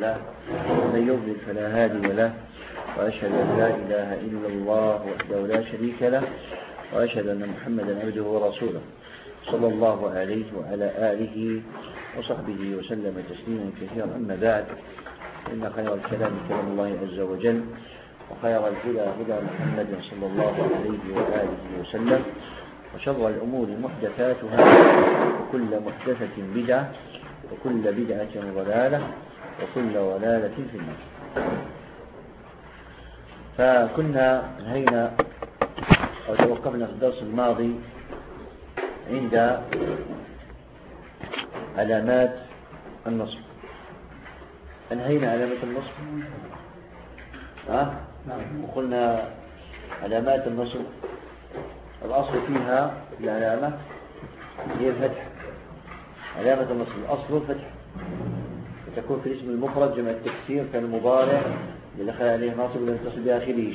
له ومن يضلل فلا هادي له. وأشهد أن لا إله إلا الله وحده لا شريك له. وأشهد أن محمدا عبده ورسوله. صلى الله عليه وعلى آله وصحبه وسلم تسليما كثيرا. أما بعد إن خير الكلام كلام الله عز وجل وخير الهدى هدى محمد صلى الله عليه وآله وسلم وشر الأمور محدثاتها وكل محدثة بدعة وكل بدعة ضلالة وكل ضلالة في النار. فكنا انهينا أو توقفنا في الدرس الماضي عند علامات النصب. انهينا علامة النصب؟ ها؟ وقلنا علامات النصب. الأصل فيها العلامة هي الفتح. علامة النصب الأصل الفتح وتكون في الاسم المفرد جمع التكسير كالمضارع لدخل عليه ناصب ولم تصل بآخره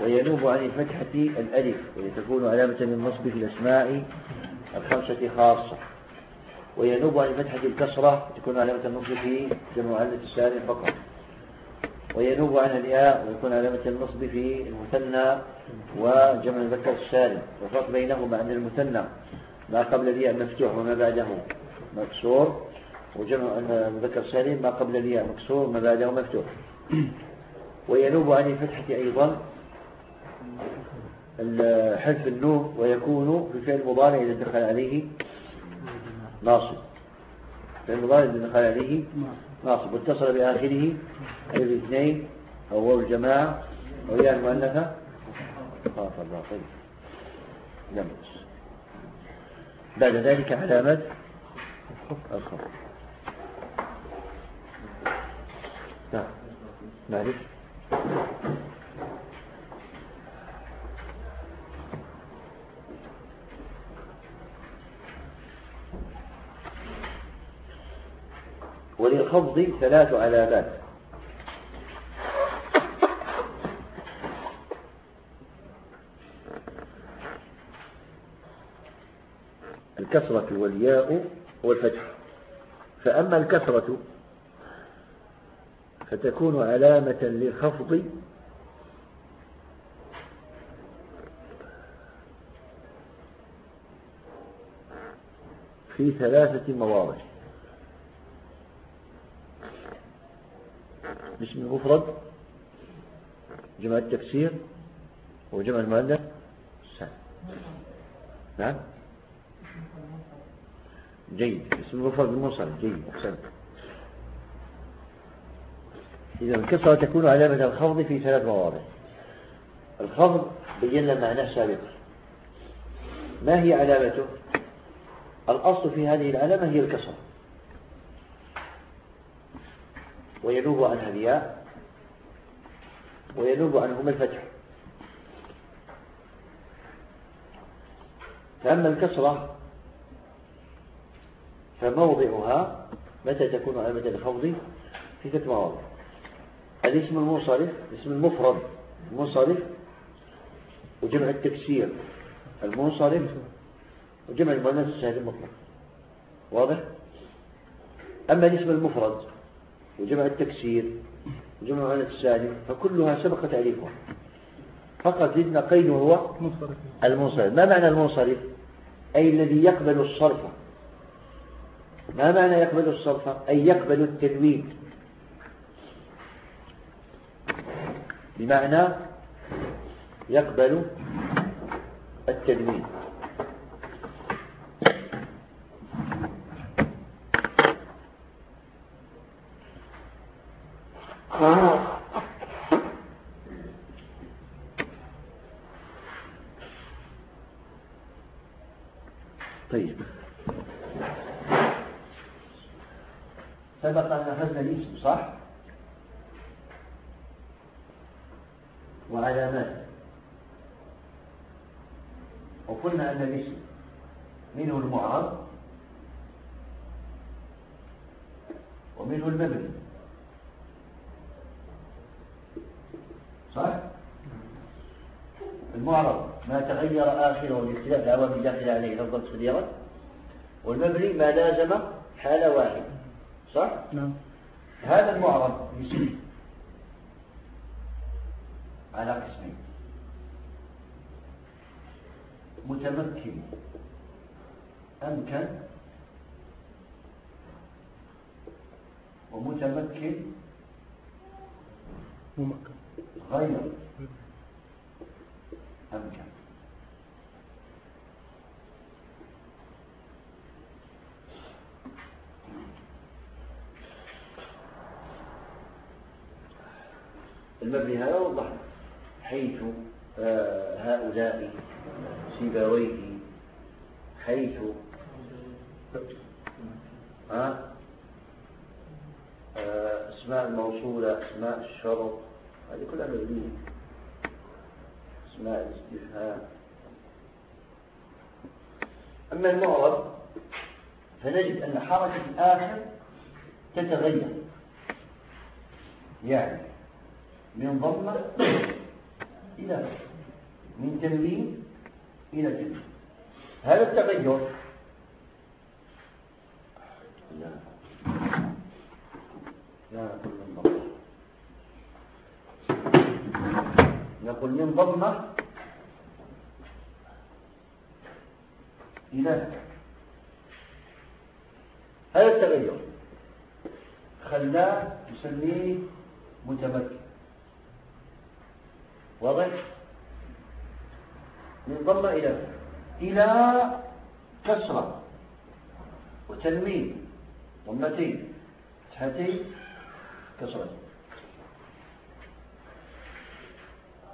وينوب عن الفتحة الألف وتكون علامة للنصب في الأسماء الخمسة خاصة. وينوب عن الفتحة الكسرة تكون علامة النصب في جمع علامة السالم فقط. وينوب عنها الياء ويكون علامة النصب في المثنى وجمع المذكر السالم. والفرق بينهما أن المثنى ما قبل الياء مفتوح وما بعده مكسور. وجمع المذكر السالم ما قبل الياء مكسور وما بعده مفتوح. وينوب عن الفتحة أيضا حذف النوم ويكون في فعل المضارع إذا دخل عليه ناصب. فعل المضارع إذا دخل عليه ناصب. واتصل بآخره الاثنين أو واو الجماعة أو ياء المؤنثة. خاف الله طيب نمس. بعد ذلك علامة الخط. نعم. معلش وللخفض ثلاث علامات. الكسرة والياء والفتح. فأما الكسرة فتكون علامة للخفض في ثلاثة مواضع. اسم المفرد جمع التكسير وجمع المؤنث نعم؟ جيد. اسم المفرد المنصرف جيد أحسنت. إذا الكسرة تكون علامة الخفض في ثلاث مواضع الخفض بينا معناه سابقا. ما هي علامته؟ الأصل في هذه العلامة هي الكسرة. وينوب عنها الياء وينوب عنهما الفتح. فأما الكسرة فموضعها متى تكون علامة الخفض؟ في ثلاث مواضع. الاسم المنصرف اسم المفرد. المنصرف وجمع التكسير. المنصرف وجمع المؤنث السهل المطلق. واضح؟ أما الاسم المفرد وجمع التكسير وجمع المؤنث السالم فكلها سبق تعريفها فقط زدنا قيد هو المنصرف. ما معنى المنصرف؟ أي الذي يقبل الصرف. ما معنى يقبل الصرف؟ أي يقبل التنوين بمعنى يقبل التنوين طيب سبق أن أخذنا الاسم صح وعلامات وقلنا أن الاسم منه المعرض ومنه المبني صح المعرض ما تغير آخره لاختلاف داخل عليه لفظة تغيرت والمبني ما لازم حالة واحدة صح؟ نعم. هذا المعرض يسير على قسمين. متمكن أمكن ومتمكن ممكن. غير أمكن. المبني هذا وضحنا حيث آه، هؤلاء سيباويه حيث ها آه، أسماء الموصولة أسماء الشرط هذه كلها مبنية. أسماء الاستفهام. أما المعرب فنجد أن حركة الآخر تتغير. يعني من ضمة إلى من تنوين إلى تنوين هذا التغير. لا نقول من نقول من ضمة إلى هذا التغير. خلاه نسميه متمكن. واضح؟ من ضمة إلى إلى كسرة وتنمين ضمتين فتحتين كسرة.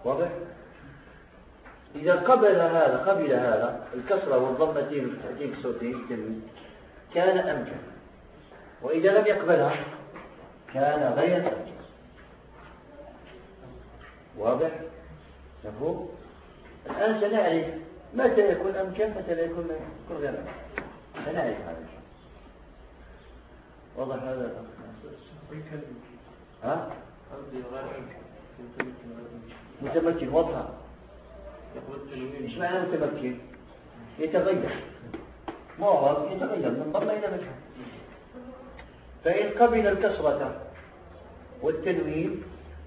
واضح؟ إذا قبل هذا قبل هذا الكسرة والضمتين والفتحتين كسرتين تنمين كان أمكن. وإذا لم يقبلها كان غير أمكن. واضح؟ مفهوم؟ الآن سنعرف متى يكون أمكن متى لا يكون غير أمكن. سنعرف هذا الله واضح هذا ها؟ متمكن واضحة. إيش معنى متمكن؟ يتغير. معرض يتغير من ضمن إلى مجهول فإن قبل الكسرة والتنوين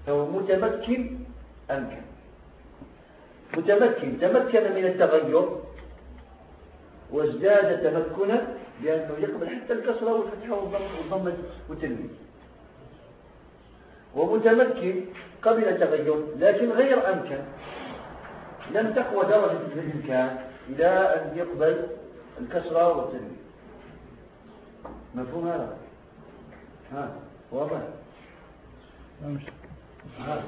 فهو متمكن أمكن. متمكن تمكن من التغير وازداد تمكنا بأنه يقبل حتى الكسرة والفتحة والضمة والتنوين ومتمكن قبل التغير لكن غير أمكن. لم تقوى درجة الإمكان إلى أن يقبل الكسرة والتنوين مفهوم هذا؟ ها واضح؟ ها.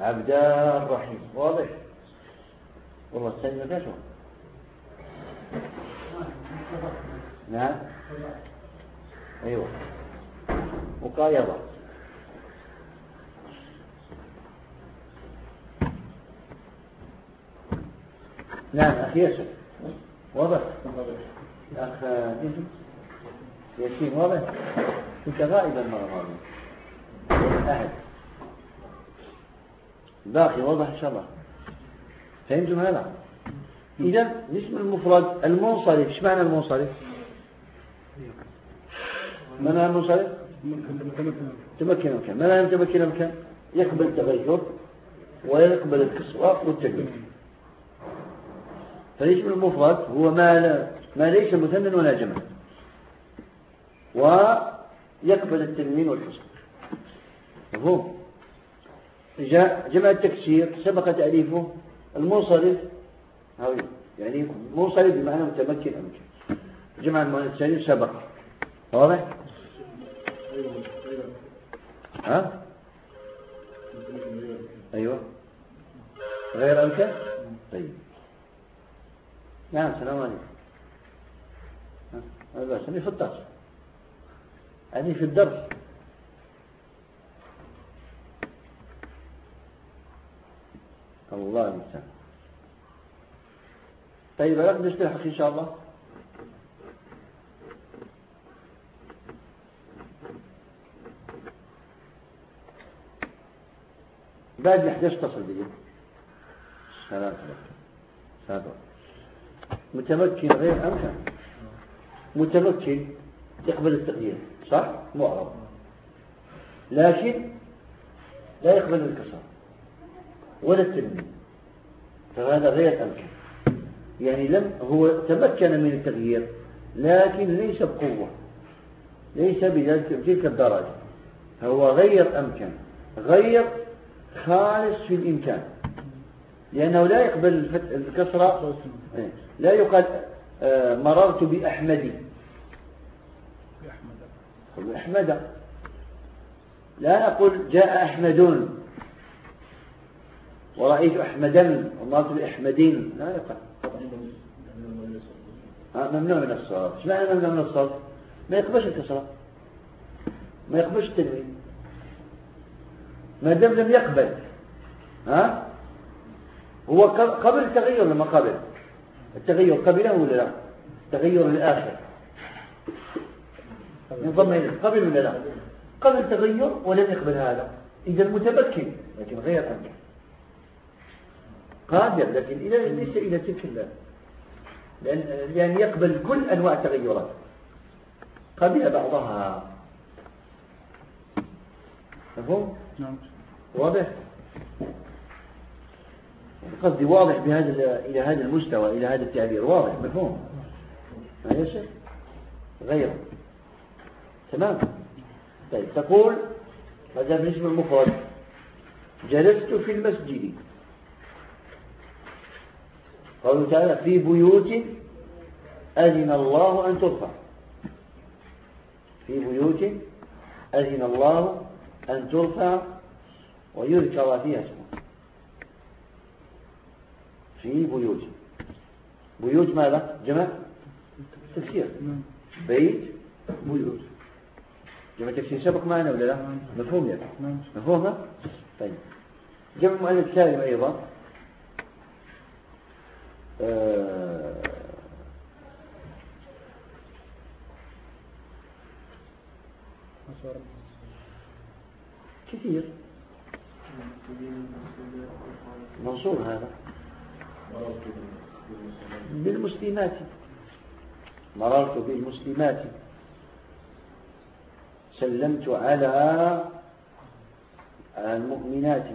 عبدا الرحيم واضح؟ والله الثاني ما فيش نعم؟ أيوه. وقايضة نعم أخي ياسر. واضح؟ أخ ياسين واضح؟ كنت غائبا المره الماضيه احد باقي واضح إن شاء الله. فهمتم هذا؟ إذا الاسم المفرد المنصرف إيش معنى المنصرف؟ معنى المنصرف؟ تمكن مكان لا تمكن مكان يقبل التغير ويقبل الكسوة والتجميل فالاسم المفرد هو ما, لا ما ليس مثنى ولا جمع. ويقبل التنوين والحصن مفهوم؟ جاء جمع التكسير سبق تعريفه المنصرف. يعني منصرف بمعنى متمكن أمكن جمع المؤنث سبق. واضح؟ ها؟ أيوة. غير أمكن طيب. نعم السلام عليكم. هذا بس في الدرس يعني في الدرس. الله المستعان. طيب هلا نستلحق إن شاء الله؟ بعد 11 تصل بي. ثلاثة ثلاثة متمكن غير أمكن متمكن يقبل التغيير صح؟ معرب لكن لا يقبل الكسر ولا التنمية فهذا غير أمكن. يعني لم هو تمكن من التغيير لكن ليس بقوة ليس بتلك الدرجة. هو غير أمكن غير خالص في الإمكان. لأنه لا يقبل الكسرة. لا يقال آه، مررت بأحمدي. بأحمد. لا نقول جاء أحمدون. ورأيت أحمدا ومررت بأحمدين لا يقال ممنوع من الصرف إيش معنى ممنوع من الصرف ما يقبلش الكسرة. ما يقبلش التنوين. ما دام لم يقبل ها؟ هو قبل التغير لما قبل؟ التغير قبله ولا لا؟ تغير الآخر. ينضم إليه قبل ولا لا؟ قبل التغير ولم يقبل هذا. إذا متمكن لكن غير أمكن قادر لكن إلى ليس إلى تلك الله لأن, لأن يقبل كل أنواع التغيرات. قبل بعضها. مفهوم؟ نعم. واضح؟ قصدي واضح بهذا إلى هذا المستوى إلى هذا التعبير. واضح مفهوم؟ ما يصير غيره تمام. طيب تقول هذا بالنسبة المفرد جلست في المسجد. قوله تعالى في بيوت أذن الله أن ترفع. في بيوت أذن الله أن ترفع ويذكر فيها اسمه. في بيوت. بيوت ماذا؟ جمع تفسير. بيت بيوت. جمع تفسير سبق معنا ولا لا؟ مفهوم يعني مفهوم؟ طيب. جمع مؤنث سالم أيضا. كثير. منصور هذا. بالمسلمات. مررت بالمسلمات. سلمت على المؤمنات.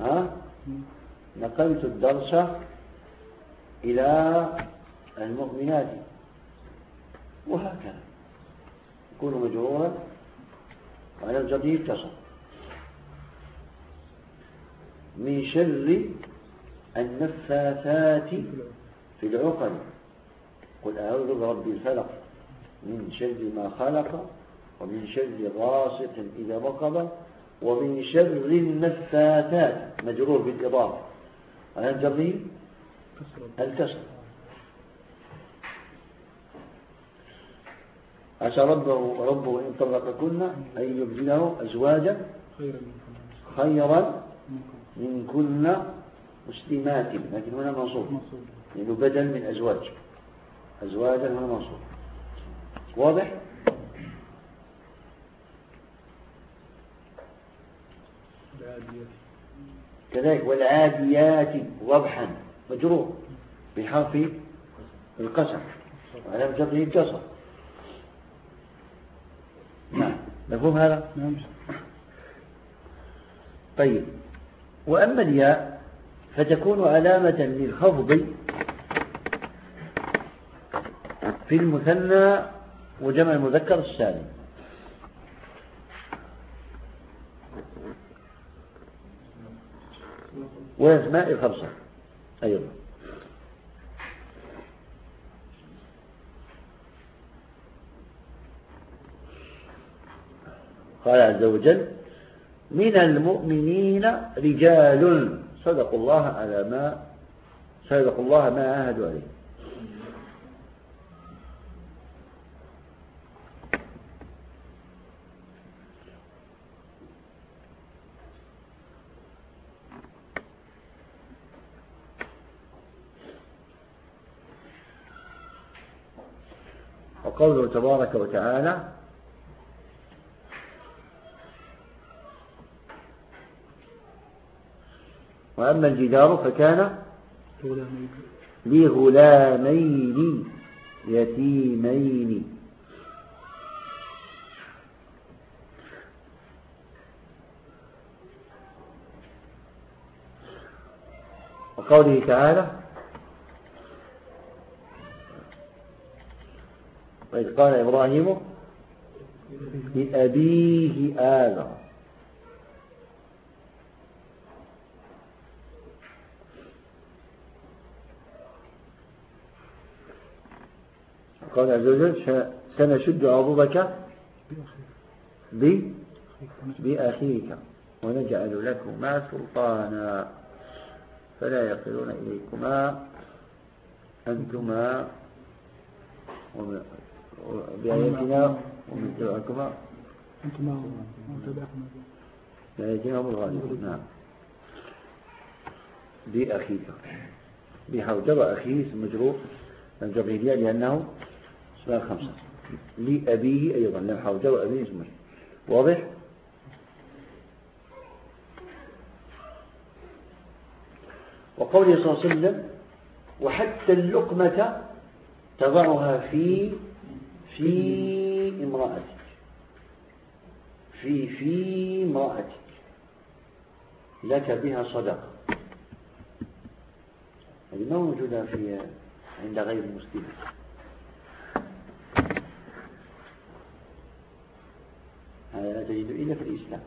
ها؟ نقلت الدرس إلى المؤمنات. وهكذا. يكون مجرورا وعلى الجديد تصل من شر النفاثات في العقد قل أعوذ برب الفلق. من شر ما خلق ومن شر غاسق إذا وقب ومن شر النفاثات. مجرور بالإضافة. على الجري الكسر عسى ربه ربه إن طلقكن أن يبدله أزواجا خيرا من كن مسلمات. لكن هنا منصوب. لأنه بدل من أزواج. أزواجا هنا منصوب. واضح؟ كذلك والعاديات وضحا مجرور بحرف القسم وعلى جره الكسر نعم. مفهوم هذا؟ نعم. طيب. وأما الياء فتكون علامة للخفض في المثنى وجمع المذكر السالم. والأسماء الخمسة أيضا. قال عز وجل من المؤمنين رجال صدقوا الله على ما صدقوا الله ما عاهدوا عليه. وقوله تبارك وتعالى وأما الجدار فكان لغلامين يتيمين. وقوله تعالى وإذ قال إبراهيم لأبيه آذر. قال عز وجل سنشد عضدك بأخيك ونجعل لكما سلطانا. فلا يصلون إليكما أنتما بآياتنا ومن تبعكما أنتما بآياتنا هم الغالبون نعم. بأخيك. بحوجر أخيه اسم مجرور الجبريلية لأنه سؤال خمسة. لأبيه أيضا لأن حوجر أبيه اسم مجرور واضح؟ وقوله صلى الله عليه وسلم وحتى اللقمة تضعها في في امرأتك. في في امرأتك. لك بها صدقة. هذه ما موجودة في عند غير المسلمين. هذا لا تجد إلا في الإسلام.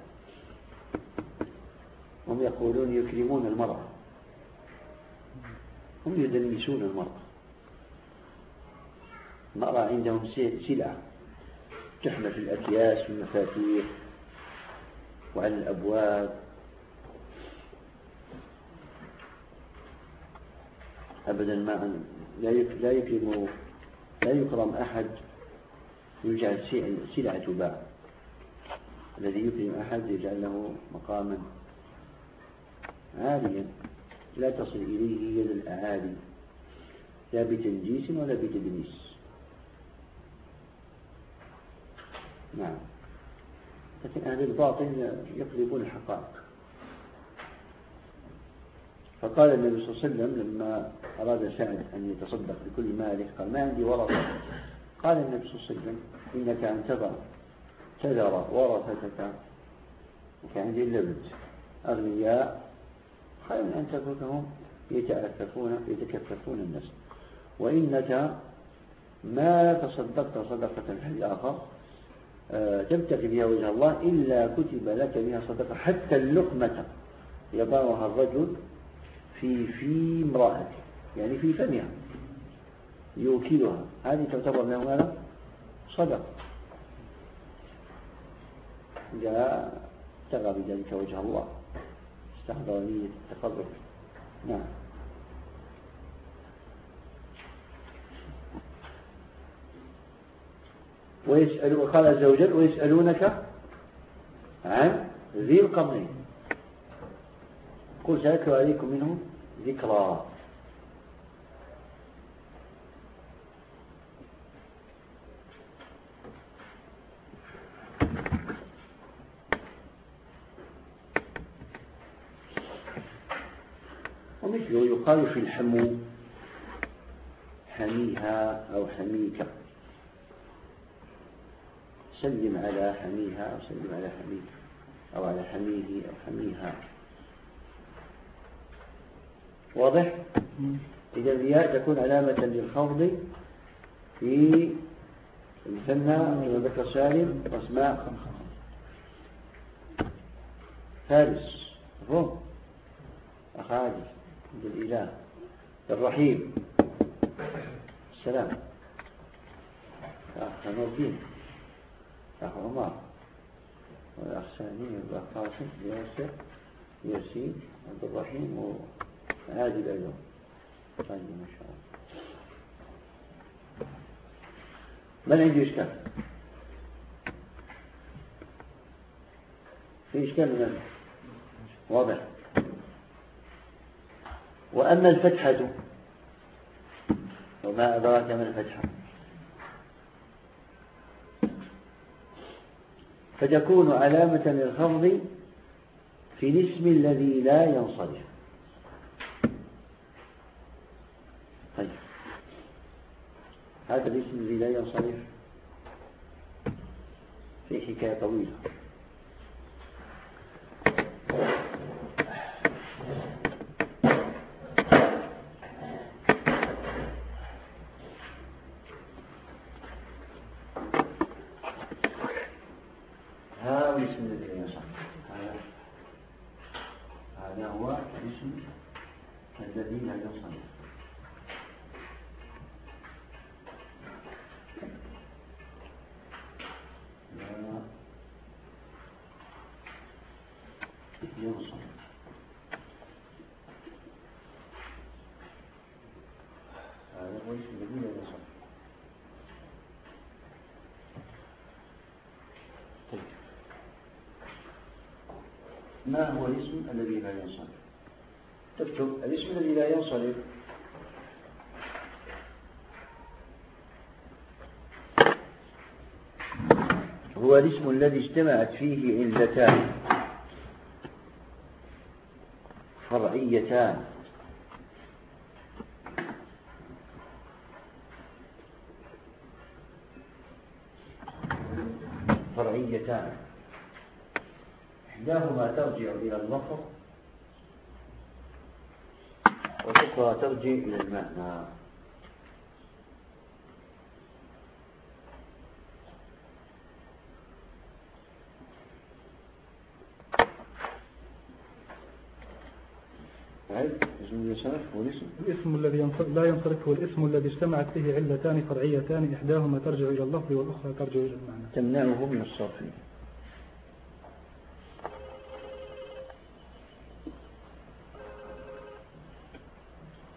هم يقولون يكرمون المرأة. هم يدنسون المرأة. المرأة عندهم سلعة تحمل في الأكياس والمفاتيح وعلى الأبواب. أبدا ما لا لا يكرم لا يكرم أحد يجعل سلعة تباع الذي يكرم أحد يجعل له مقاما عاليا. لا تصل إليه يد الأعالي. لا بتنجيس ولا بتدنيس. نعم. لكن أهل الباطل يقلبون الحقائق. فقال النبي صلى الله عليه وسلم لما أراد سعد أن يتصدق بكل ماله قال ما عندي ورثة. قال النبي صلى الله عليه وسلم إنك أن تذر تذر ورثتك وكان اللبد. أغنياء خير أن تتركهم يتأففون يتكففون الناس. وإنك ما تصدقت صدقة في الآخر تبتغي بها وجه الله إلا كتب لك بها صدقة. حتى اللقمة يضعها الرجل في في امرأته يعني في فمها يوكلها. هذه تعتبر له ماذا صدقة. جاء ابتغى بذلك وجه الله. استحضر نية التقرب نعم. ويسأل وقال عز وجل ويسألونك عن ذي القرنين. قل سأتلو عليكم منه ذكرى. ومثله يقال في الحمو حميها أو حميك. سلم على حميها أو سلم على حميك أو على حميه أو حميها. واضح؟ إذا الياء تكون علامة للخفض في المثنى كما ذكر سالم وأسماء. فارس مفهوم أخاجر بالإله. الرحيم. السلام. أخ نور الدين أخ عمر والأخ سامي والأخ قاسم ياسر ياسين عبد الرحيم وعادل أيضا طيب ما شاء الله من عنده إشكال في إشكال من واضح وأما الفتحة وما أدراك ما الفتحة فتكون علامة للخفض في الاسم الذي لا ينصرف. طيب. هذا الاسم الذي لا ينصرف في حكاية طويلة. الاسم الذي لا ينصرف. تكتب الاسم الذي لا ينصرف. هو الاسم الذي اجتمعت فيه علتان فرعيتان. إحداهما ترجع إلى اللفظ والأخرى ترجع إلى المعنى الاسم؟ الذي لا ينصرف هو الاسم الذي اجتمعت فيه علتان فرعيتان إحداهما ترجع إلى اللفظ والأخرى ترجع إلى المعنى. تمنعه من الصرف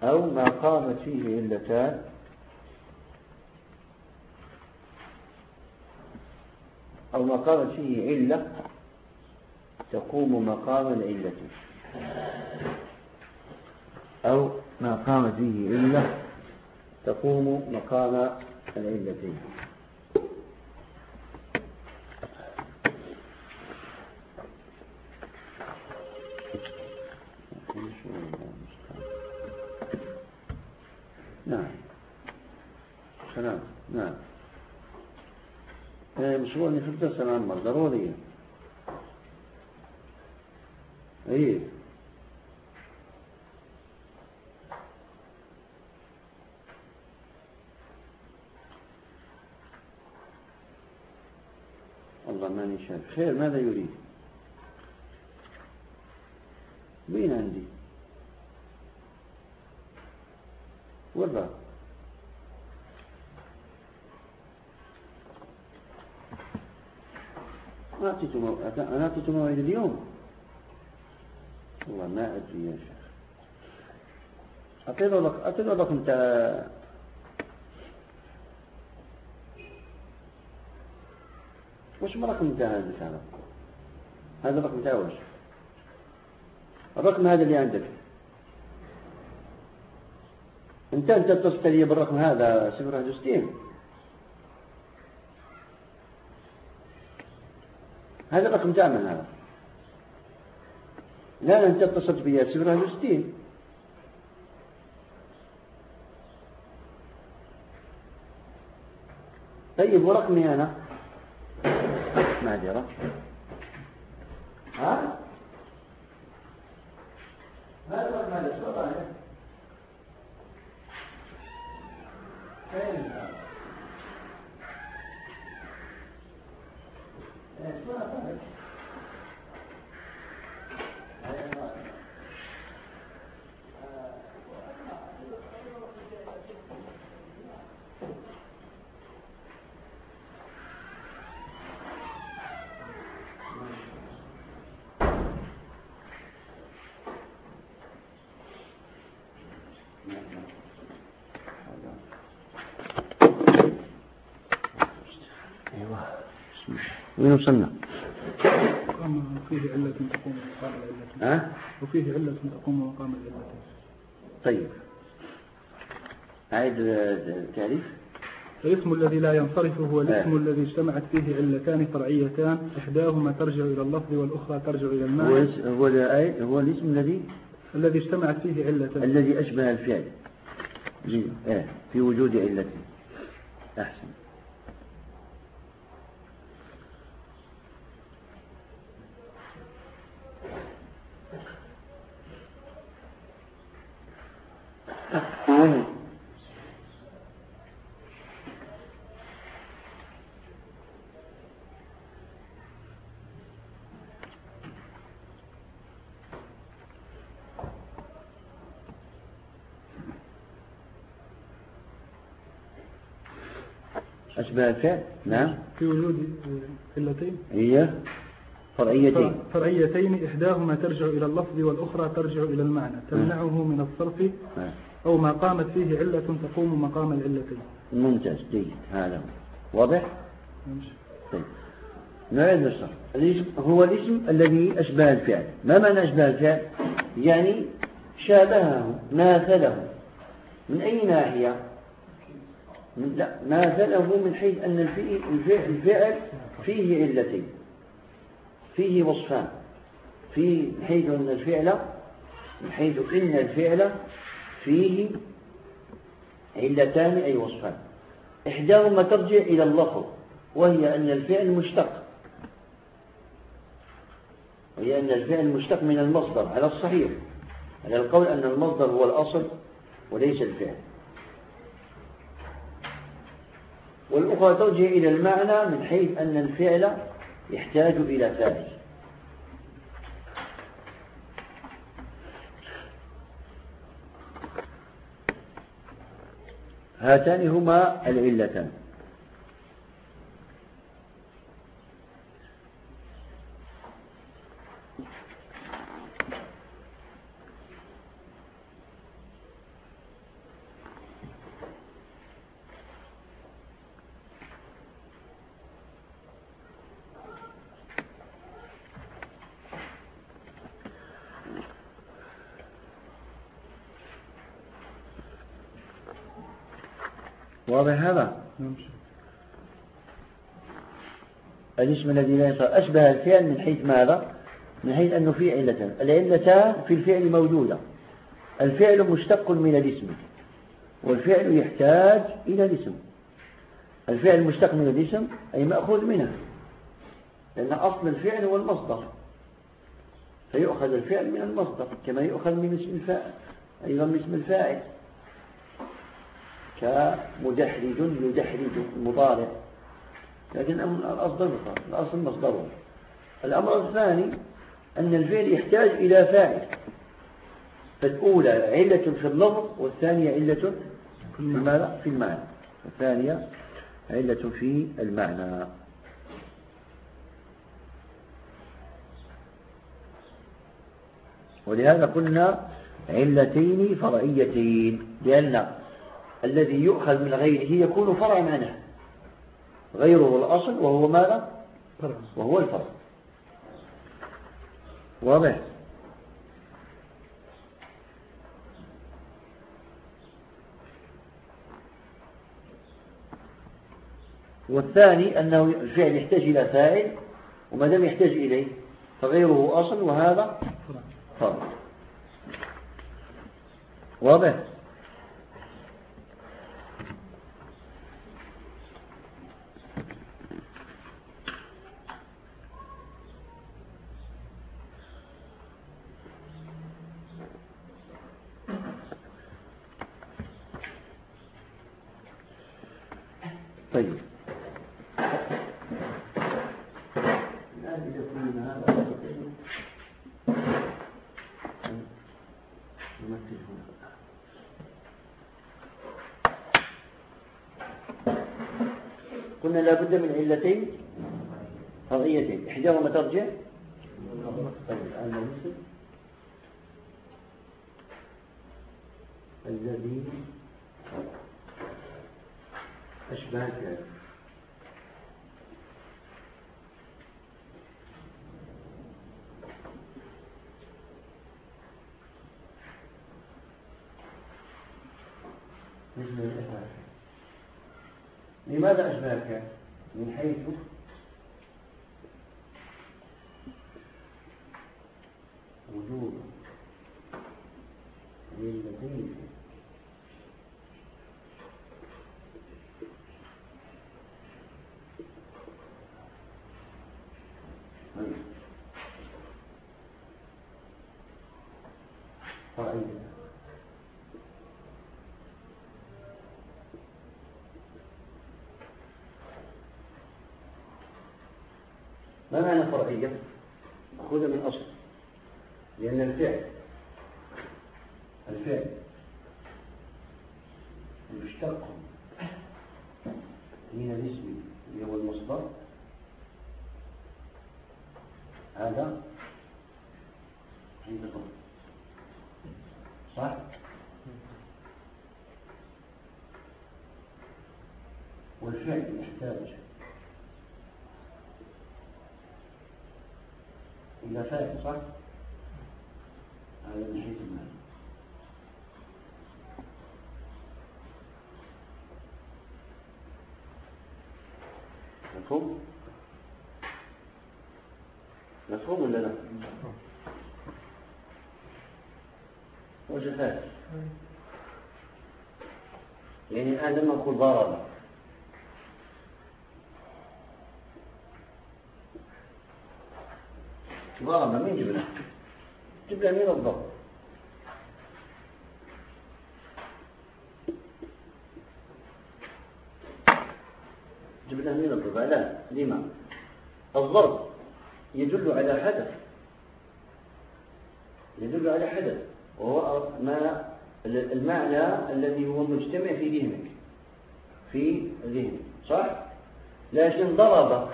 أو ما قامت فيه علتان أو ما قامت فيه علة تقوم مقام العلة. أو ما قامت فيه علة تقوم مقام العلتين نعم سلام نعم إيه، مشروع في الدرس العامة ضروري إيه. الله ماني شايف خير ماذا يريد؟ وين عندي؟ موعد أنا أعطيته موعد اليوم. والله ما أدري يا شيخ. أعطيته لك أعطيته لك أنت وش رقم أنت هذا هذا هذا الرقم انت وش الرقم هذا اللي عندك. انت أنت اتصلت لي بالرقم هذا صفر وستين. هذا الرقم تامن هذا. لا انت اتصلت بي صفر وستين طيب ورقمي أنا. معذرة ها؟ هذا الرقم هذا شو فين؟ وين وصلنا فيه علة تقوم مقام العلة أه؟ وفيه علة تقوم مقام العلة طيب. أعيد التعريف. الاسم الذي لا ينصرف هو الاسم آه. الذي اجتمعت فيه علتان فرعيتان. إحداهما ترجع إلى اللفظ والأخرى ترجع إلى المعنى. هو, هو الاسم الذي الذي اجتمعت فيه علتان. الذي أشبه الفعل. إيه في وجود علة أحسن. الفعل نعم. في وجود علتين هي فرعيتين. فرعيتين إحداهما ترجع إلى اللفظ والأخرى ترجع إلى المعنى نعم. تمنعه من الصرف نعم. أو ما قامت فيه علة تقوم مقام العلتين. ممتاز جيد. هذا واضح؟ طيب. نعيد الشرح الاسم هو الاسم الذي أشبه الفعل. ما معنى أشبه الفعل؟ يعني شابهه ماثله من أي ناحية؟ لا ماثله من حيث أن الفعل فيه علتين. فيه وصفان. في حيث أن الفعل من حيث إن الفعل فيه علتان أي وصفان. إحداهما ترجع إلى اللفظ وهي أن الفعل مشتق. وهي أن الفعل مشتق من المصدر على الصحيح. على القول أن المصدر هو الأصل وليس الفعل. والأخرى ترجع إلى المعنى من حيث أن الفعل يحتاج إلى فاعل هاتان هما العلتان. واضح هذا. الاسم الذي لا يصير أشبه الفعل من حيث ماذا؟ من حيث أنه في علتان العلتان في الفعل موجودة. الفعل مشتق من الاسم. والفعل يحتاج إلى الاسم. الفعل مشتق من الاسم أي مأخوذ منه. لأن أصل الفعل هو المصدر. فيؤخذ الفعل من المصدر كما يؤخذ من اسم الفاعل أيضا من اسم الفاعل. كمدحرج يدحرج المضارع لكن الأصل الأصل مصدره الأمر الثاني أن الفعل يحتاج إلى فاعل. فالأولى علة في اللفظ والثانية علة في المعنى. في المعنى. الثانية علة في المعنى. ولهذا قلنا علتين فرعيتين. لأن الذي يؤخذ من غيره يكون فرعا عنه غيره الأصل وهو ماذا؟ وهو الفرع. واضح؟ والثاني أنه الفعل يحتاج إلى فاعل وما دام يحتاج إليه فغيره أصل وهذا فرع. واضح؟ قلنا لا بد من علتين قضيتين إحداهما ترجع. الذي أشبه الفعل مثل الإفعال لماذا أشبه الفعل من حيث؟ وجود علتين فرعية ما معنى فرعية؟ مأخوذة من أصل لأن الفعل الفعل المشتق من الاسم اللي هو المصدر هذا عند صح؟ والفعل يحتاج فاعل صح؟ هذا من حيث المال مفهوم؟ مفهوم ولا لا؟ وجهات يعني الآن لما نقول ضرب ضرب مين جبنا؟ جبنا من الضرب جبنا من الضرب لا لما؟ الضرب يدل على حدث. يدل على حدث. وهو ما المعنى الذي هو مجتمع في ذهنك. في ذهنك. صح؟ لكن ضرب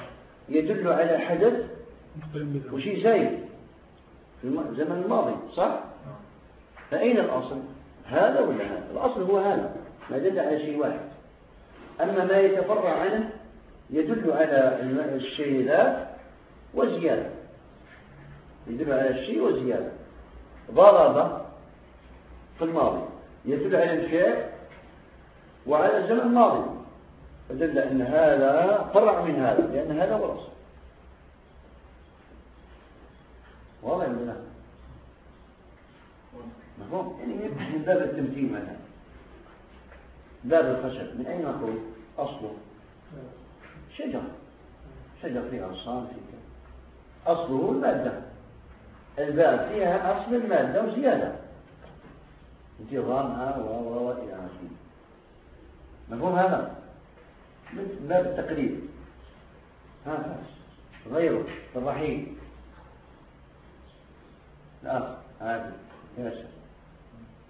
يدل على حدث وشيء زايد. في الزمن الماضي صح؟ فأين الأصل؟ هذا ولا هذا؟ الأصل هو هذا ما دل على شيء واحد. أما ما يتفرع عنه يدل على الشيء ذات وزيادة. يدل على الشيء وزيادة. ضرب في الماضي يدل على الفعل وعلى الزمن الماضي. فدل أن هذا فرع من هذا لأن هذا هو الأصل. واضح ولا مفهوم. يعني من باب التمثيل مثلا. باب الخشب. من أين نقول أصله. شجر. شجر فيه أغصان فيه أصله المادة. الباب فيها أصل المادة وزيادة. انتظامها و و إلى آخره. مفهوم هذا؟ من باب التقليد ها غيره. الرحيم لا هذا ياسر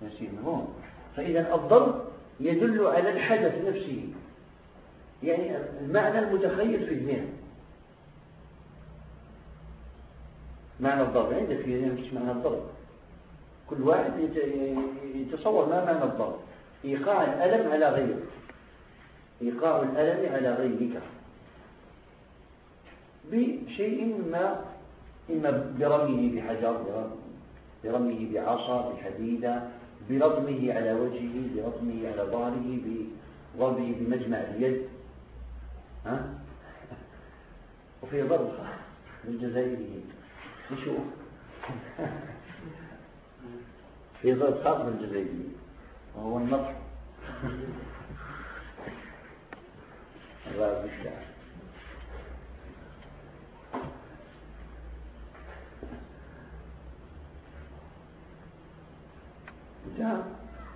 ياسين مفهوم. فإذا الضرب يدل على الحدث نفسه. يعني المعنى المتخيل في الذهن. معنى الضرب عندك في ذهنك معنى الضرب كل واحد يتصور ما معنى الضرب إيقاع الألم على غيرك. إيقاع الألم على غيرك. بشيء ما إما برميه بحجر برميه بعصا بحديدة برضمه على وجهه برضمه على ظهره بضربه بمجمع اليد. ها؟ وفي ضرب من جزائريين نشوف في ضرب خاص بالجزائريين وهو النطق الراب الشعر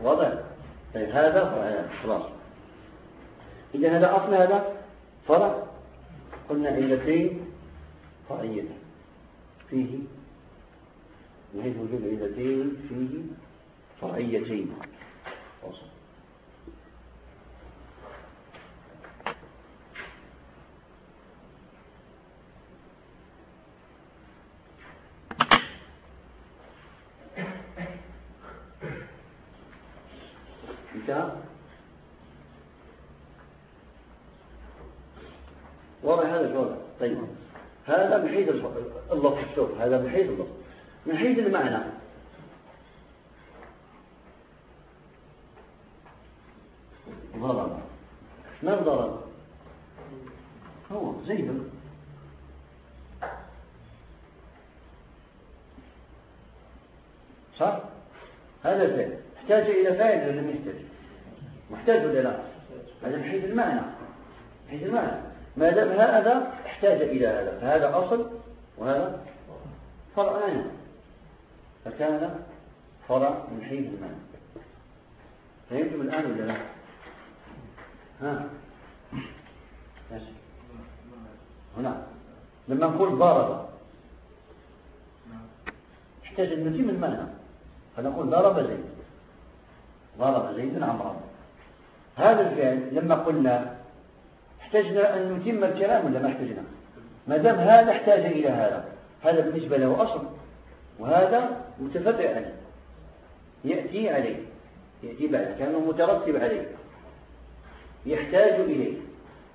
واضح؟ طيب هذا فرع خلاص. إذا هذا أصل هذا فرع. قلنا علتين فرعيتين فيه من وجود علتين فيه فرعيتين وصل انتهى واضح هذا الجواب طيب هذا من حيث اللفظ شوف هذا من حيث اللفظ من حيث المعنى. ضرب من ضرب هو زيد. صح؟ هذا الفعل احتاج إلى فاعل ولا لم يحتاج؟ محتاج ولا لا؟ هذا من حيث المعنى. حيث المعنى. ما دام هذا احتاج إلى هذا. فهذا أصل وهذا فرع عنه فكان فرع من. حيث المعنى فهمتم الآن ولا لا؟ ها. بس هنا. لما نقول ضرب. احتاج أن نتم المعنى فنقول ضرب زيد. ضرب زيد عمرا هذا الفعل لما قلنا احتجنا أن نتم الكلام ولا ما احتجنا ما دام هذا احتاج إلى هذا. هذا بالنسبة له أصل وهذا متفرع عليه. يأتي عليه يأتي بعد كأنه مترتب عليه. يحتاج إليه.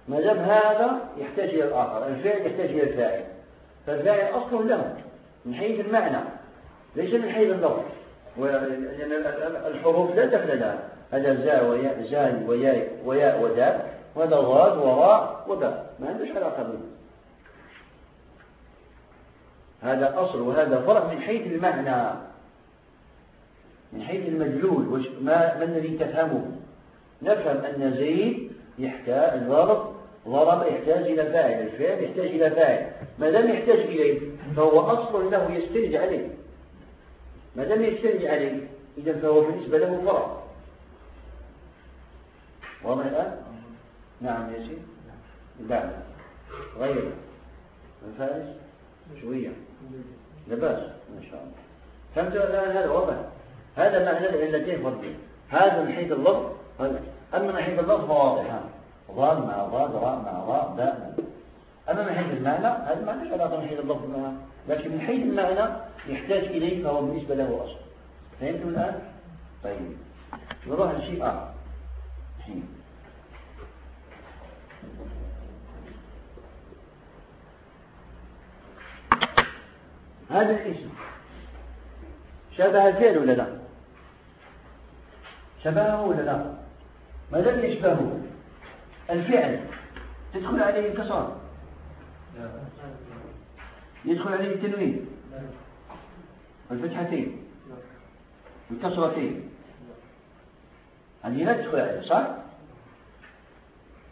ما دام هذا يحتاج إلى الآخر الفعل يحتاج إلى الفاعل. فالفاعل أصل له من حيث المعنى ليس من حيث اللفظ. الحروف لا دخل لها. هذا زا وياء زاي وياء وياء وداء وهذا ضاد وراء وباء. ما عندوش علاقة به هذا أصل وهذا فرق من حيث المعنى من حيث المدلول ما, الذي تفهمه؟ نفهم أن زيد يحتاج الضرب ضرب يحتاج إلى فاعل الفعل يحتاج إلى فاعل. ما دام يحتاج إليه فهو أصل له يستند عليه. ما دام يستند عليه إذا فهو بالنسبة له فرق واضح الآن؟ نعم يا سيدي. بعد غير. الفارس شوية. لباس ما شاء الله. فهمت؟ الآن هذا واضح. هذا معنى العلتين فرقين هذا من حيث اللفظ. أما من حيث اللفظ فواضح. ضاد مع ضاد راء مع راء باء أما من حيث المعنى هذا ما فيش علاقة من حيث اللفظ معه لكن من حيث المعنى يحتاج إليه فهو بالنسبة له أصل. فهمتم الآن؟ طيب. نروح لشيء آخر. هذا الاسم. شبه الفعل ولا لا؟ شبهه ولا لا؟ ما لم يشبهه؟ الفعل. تدخل عليه الكسر يدخل عليه التنوين. الفتحتين الكسرتين هذه لا تدخل عليه صح؟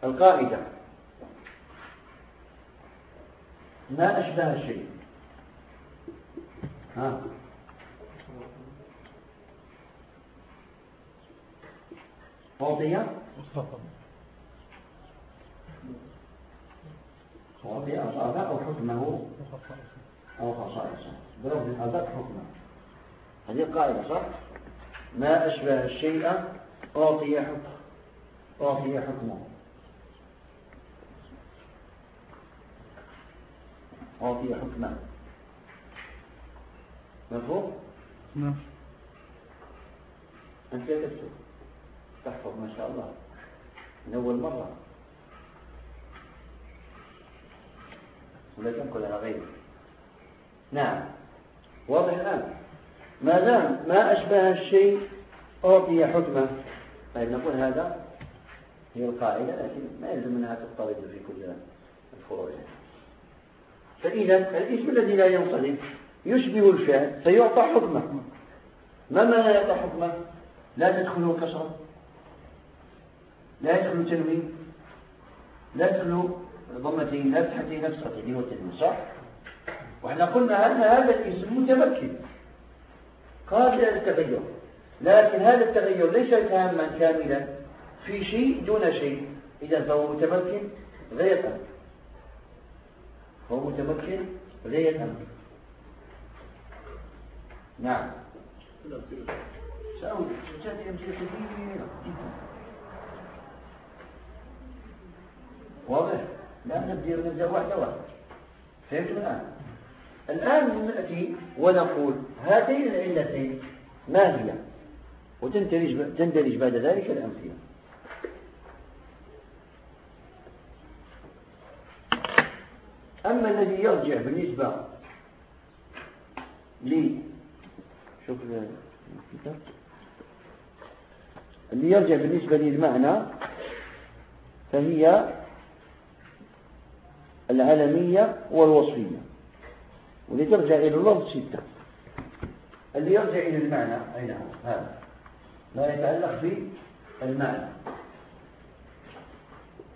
القاعدة. ما أشبه الشيء؟ ها. فاضية؟ فاضية أصابع أو حكمه. أو خصائصه. ضرب الأداء حكمه. هذه القاعدة صح؟ ما أشبه الشيء أعطي حكم. أعطي حكمه. أعطي حكمه. مفهوم؟ نعم. أنت تكتب. تحفظ ما شاء الله. من أول مرة. ولا تنقل على غيره نعم. واضح الآن. ما دام ما أشبه الشيء أعطي حكمة. طيب نقول هذا هي القاعدة لكن ما يلزم أنها تضطرد في كل الفروع. فإذا الاسم الذي لا ينصرف يشبه الفعل فيعطى حكمه. ما معنى يعطى حكمه؟ لا تدخله كسرة لا يدخل تنوين لا يدخل ضمتين لا فتحتين لا هو التنوين صح؟ وإحنا قلنا أن هذا الاسم متمكن. قابل للتغير. لكن هذا التغير ليس تاما كاملا في شيء دون شيء. إذا فهو متمكن غير أمر فهو متمكن غير أمر نعم سأقول أمثلة كثيرة واضح؟ لا نبدأ نبدأ واحدة واحدة فهمت الآن؟ الآن نأتي ونقول هاتين العلتين ما هي وتندرج تندرج بعد ذلك الأمثلة أما الذي يرجع بالنسبة لي شوف الكتاب اللي يرجع بالنسبة للمعنى فهي العالمية والوصفية. واللي ترجع إلى اللفظ ستة. اللي يرجع إلى المعنى أين هو؟ هذا. ما يتعلق بالمعنى.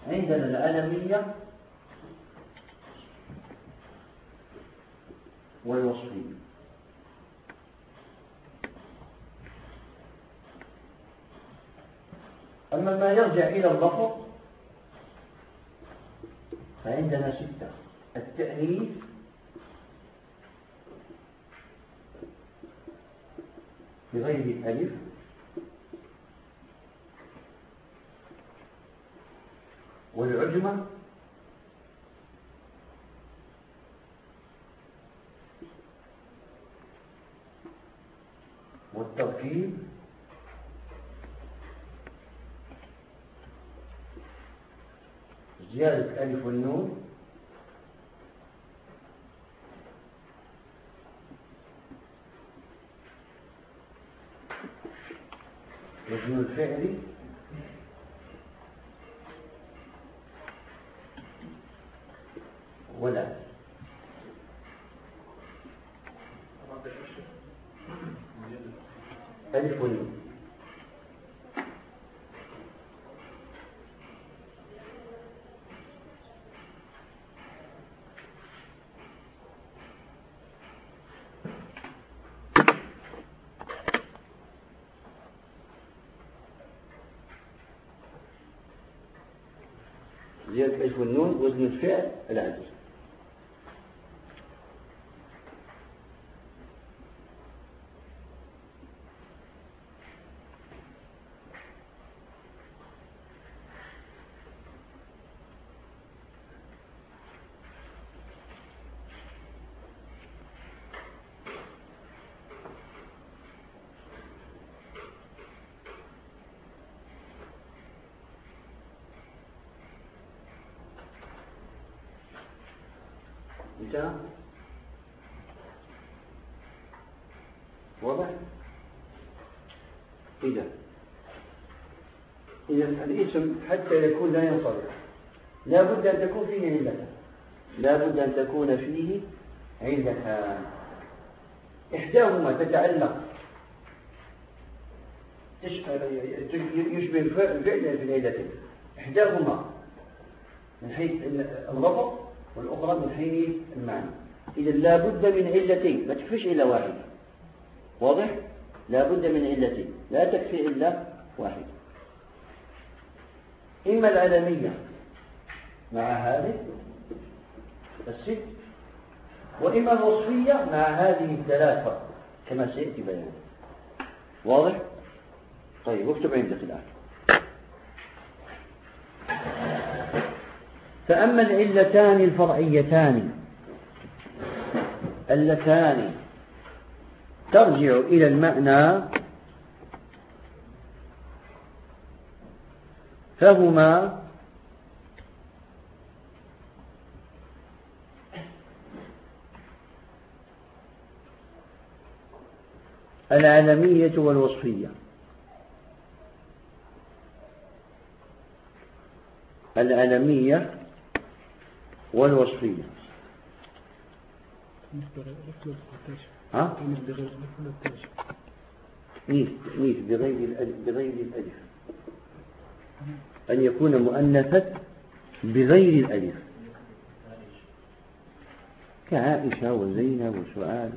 عندنا العالمية والوصفية. أما ما يرجع إلى اللفظ فعندنا ستة التأنيث بغير الألف والعجمة والتركيب زيادة ألف والنون. وزن الفعل ولا. ألف ونون زيادة الألف والنون وزن الفعل العدل انتهى واضح؟ إذا. إذا الاسم حتى يكون لا ينصرف. لا بد أن تكون فيه علة. لا بد أن تكون فيه علة. إحداهما تتعلق. يشبه الفعل في العلتين إحداهما من حيث اللفظ والأخرى من حيث المعنى. إذا لا بد من علتين ما تكفيش إلا واحدة واضح؟ لا بد من علتين لا تكفي إلا واحدة إما العالمية مع هذه الست وإما الوصفية مع هذه الثلاثة كما سيأتي بيان واضح؟ طيب اكتب عندك الآن فأما العلتان الفرعيتان اللتان ترجع إلى المعنى فهما العالمية والوصفية. العالمية والوصفية. ها؟ نيف نيف بغير بغير الألف. أن يكون مؤنثا بغير الألف. كعائشة وزينب وسؤال.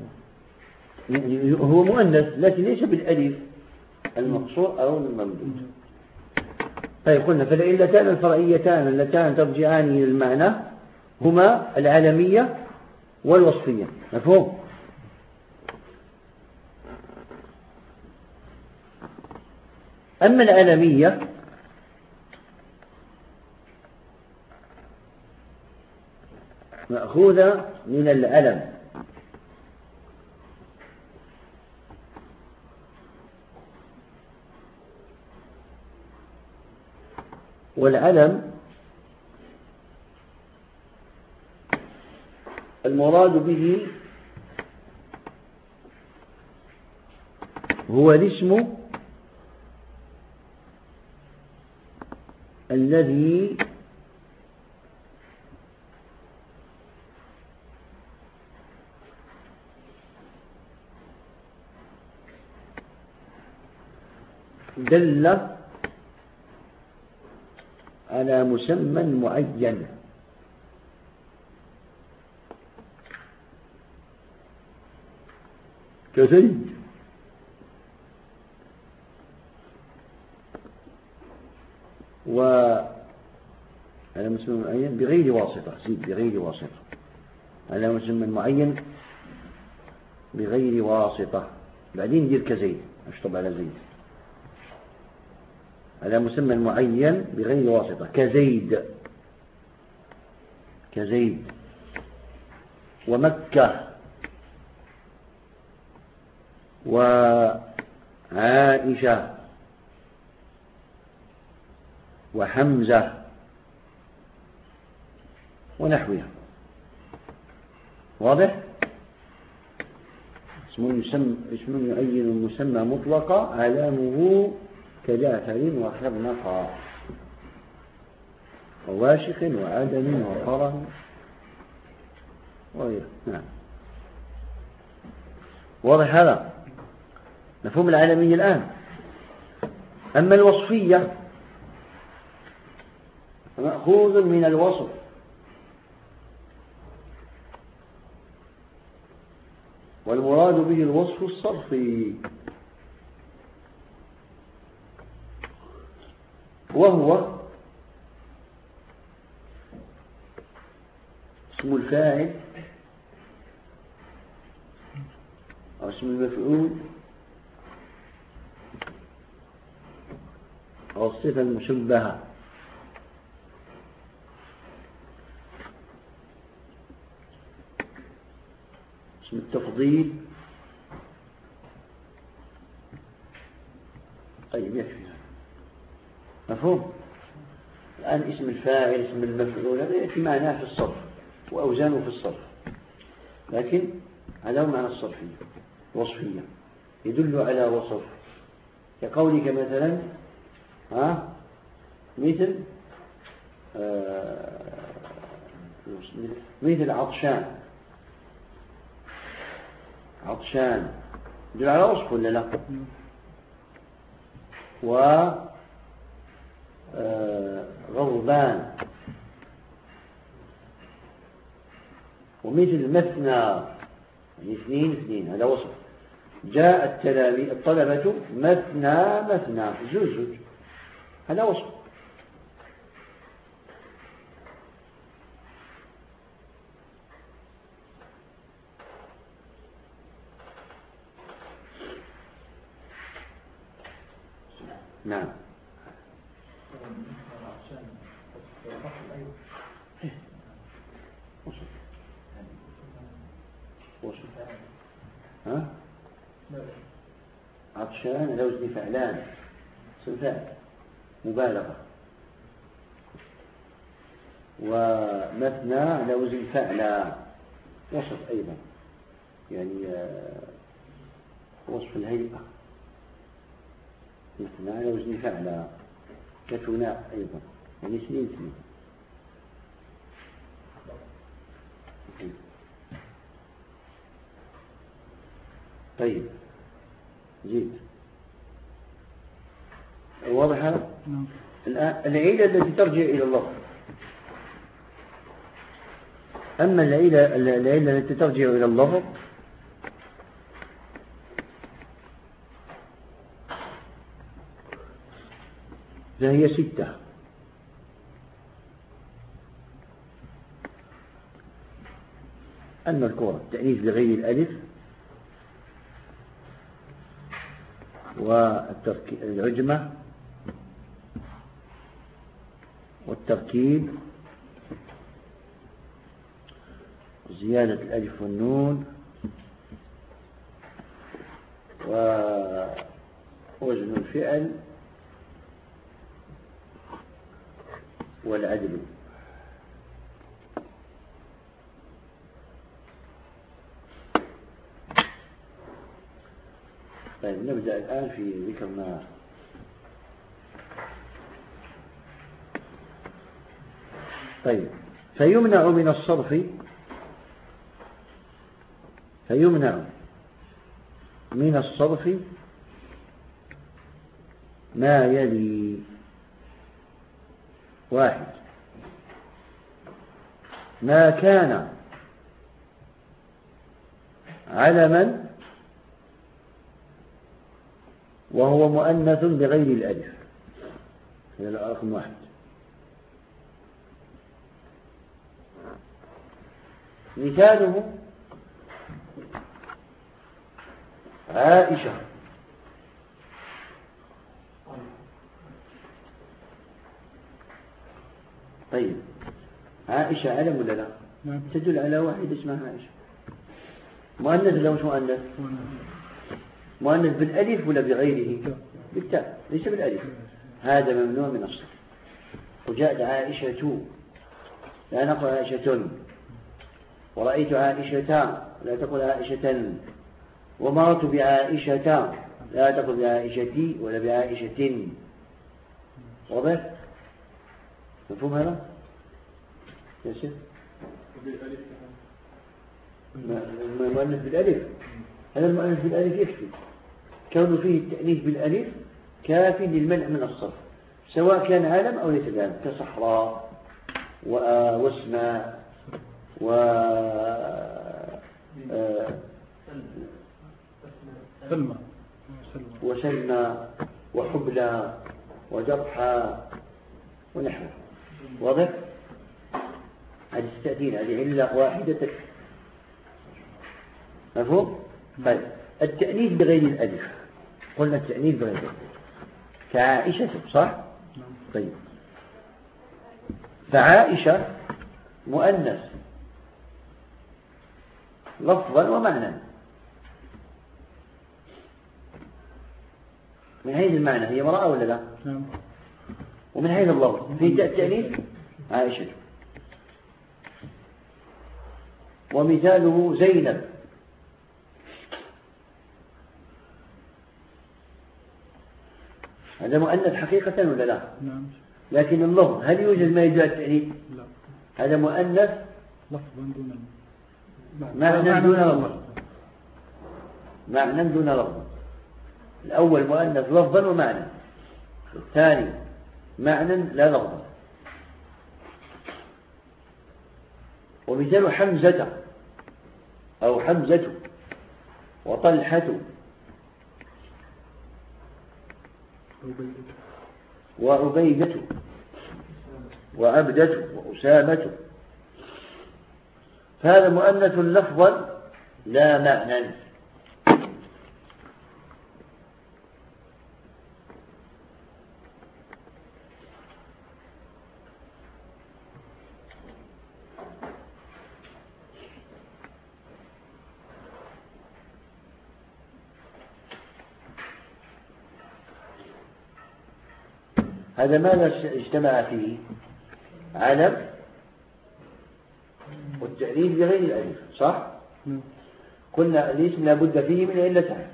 يعني هو مؤنث لكن ليس بالألف. المقصور أو الممدود. طيب قلنا فالعلتان الفرعيتان اللتان ترجعان إلى المعنى هما العالمية والوصفية. مفهوم؟ أما العالمية مأخوذة من العلم والعلم المراد به هو الاسم الذي دل على مسمى معين. كزيد مسمى معين؟ بغير واسطة. بغير واسطة. على مسمى معين بغير واسطة. بعدين يدير كزيد. اشطب على زيد؟ على مسمى معين بغير واسطة. كزيد. كزيد. ومكة. وعائشة. وحمزة ونحوها. واضح؟ اسم مسمى اسم يعين مسمى مطلقة علامه كجعفر وخرنقا وواشق وعدم وقرن. وغيره نعم. واضح هذا. مفهوم العالمية الآن. أما الوصفية مأخوذ من الوصف. والمراد به الوصف الصرفي. وهو اسم الفاعل أو اسم المفعول أو الصفة المشبهة. اسم التفضيل طيب يكفي. مفهوم؟ الآن اسم الفاعل اسم المفعول هذا يكفي معناه في الصرف وأوزانه في الصرف. لكن هذا معنى الصرفية وصفية يدل على وصف. كقولك مثلا ها مثل آه مثل عطشان. عطشان. يدل على وصف ولا لا؟ و آه، غضبان. ومثل مثنى يعني اثنين اثنين هذا وصف. جاء الطلبة مثنى مثنى زوج زوج. هذا وصف نعم ها؟ عطشان على وزن فعلان اسم فعل مبالغة ومثنى فعلا وصف أيضا يعني آه، وصف الهيئة. مثنى على وزن فعلا كثناء أيضا يعني سنين سنين. طيب جيد. واضح هذا؟ نعم. الآن العيلة التي ترجع إلى الله. أما العيلة التي ترجع إلى اللفظ فهي ستة. المذكورة التأنيث بغير الألف والعجمة والتركيب زيادة الألف والنون ووزن الفعل والعدل. طيب نبدأ الآن في ذكر ما طيب فيمنع من الصرف فيمنع من الصرف ما يلي واحد. ما كان علما وهو مؤنث بغير الألف. هذا رقم واحد. مثاله عائشة. طيب. عائشة علم ولا لا؟ تدل على واحد اسمها عائشة. مؤنث ولا مش مؤنث؟ مؤنث بالألف ولا بغيره؟ بالتاء ليس بالألف. هذا ممنوع من الصرف وجاءت عائشة. لا نقول عائشة. ورأيت عائشة. لا تقول عائشة. ومرت بعائشة لا تقول بعائشتي ولا بعائشة. واضح؟ مفهوم هذا؟ يا شيخ. المؤنث بالألف. هذا المؤنث بالألف يكفي. كون فيه التأنيث بالألف كاف للمنع من الصرف سواء كان عالم أو ليس بعالم كصحراء واسماء و سلمى وسلمى وحبلى وجرحى ونحوه. واضح؟ هذه التأدين هذه علة واحدة. مفهوم؟ طيب. التأنيث بغير الألف. قلنا التأنيث بغير الألف. كعائشة صح؟ طيب. فعائشة مؤنث لفظا ومعنى من حيث المعنى هي امرأة ولا لا؟ نعم. ومن حيث اللفظ في تأنيث؟ عائشة ومثاله زينب. هذا مؤنث حقيقة ولا لا؟ نعم. لكن اللفظ هل يوجد ما يدل على التأنيث؟ لا. هذا مؤنث؟ لفظا دون معنى. دون لفظ. معنى دون لفظ. الأول مؤنث لفظا ومعنى الثاني معنى لا لفظا. ومثال حمزة أو حمزة وطلحة. وعبيدة وعبدة. وأسامة. فهذا مؤنث لفظا لا معنى. هذا ماذا اجتمع فيه علم والتأليف بغير الألف صح؟ قلنا الاسم لابد فيه من علتين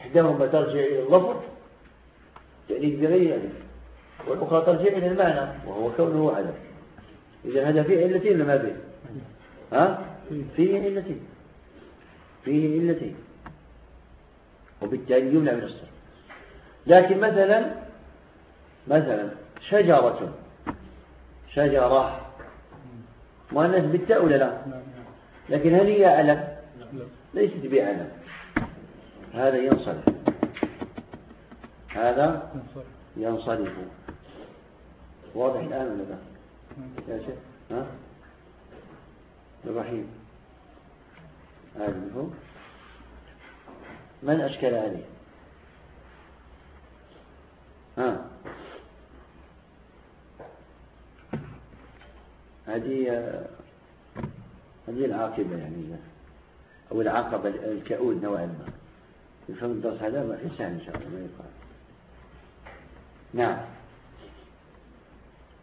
إحداهما ترجع إلى اللفظ تأليف بغير الألف والأخرى ترجع إلى المعنى وهو كونه علم. إذا هذا فيه علتين لما فيه؟ ها؟ فيه علتين. فيه علتين. وبالتالي يمنع من الصرف. لكن مثلا مثلا شجرة. شجرة. مؤنث بالتاء ولا لا؟ نعم لكن هل هي علم لا ليست بعلم هذا ينصرف. هذا ينصرف. واضح الآن ولا لا؟ نعم. يا شيخ. ها؟ الرحيم. هذا مفهوم من أشكل عليه؟ ها؟ هذه هذه العاقبة يعني أو العقبة الكؤود نوعا ما. يفهم الدرس هذا؟ ما في سهل إن شاء الله ما يقال. نعم.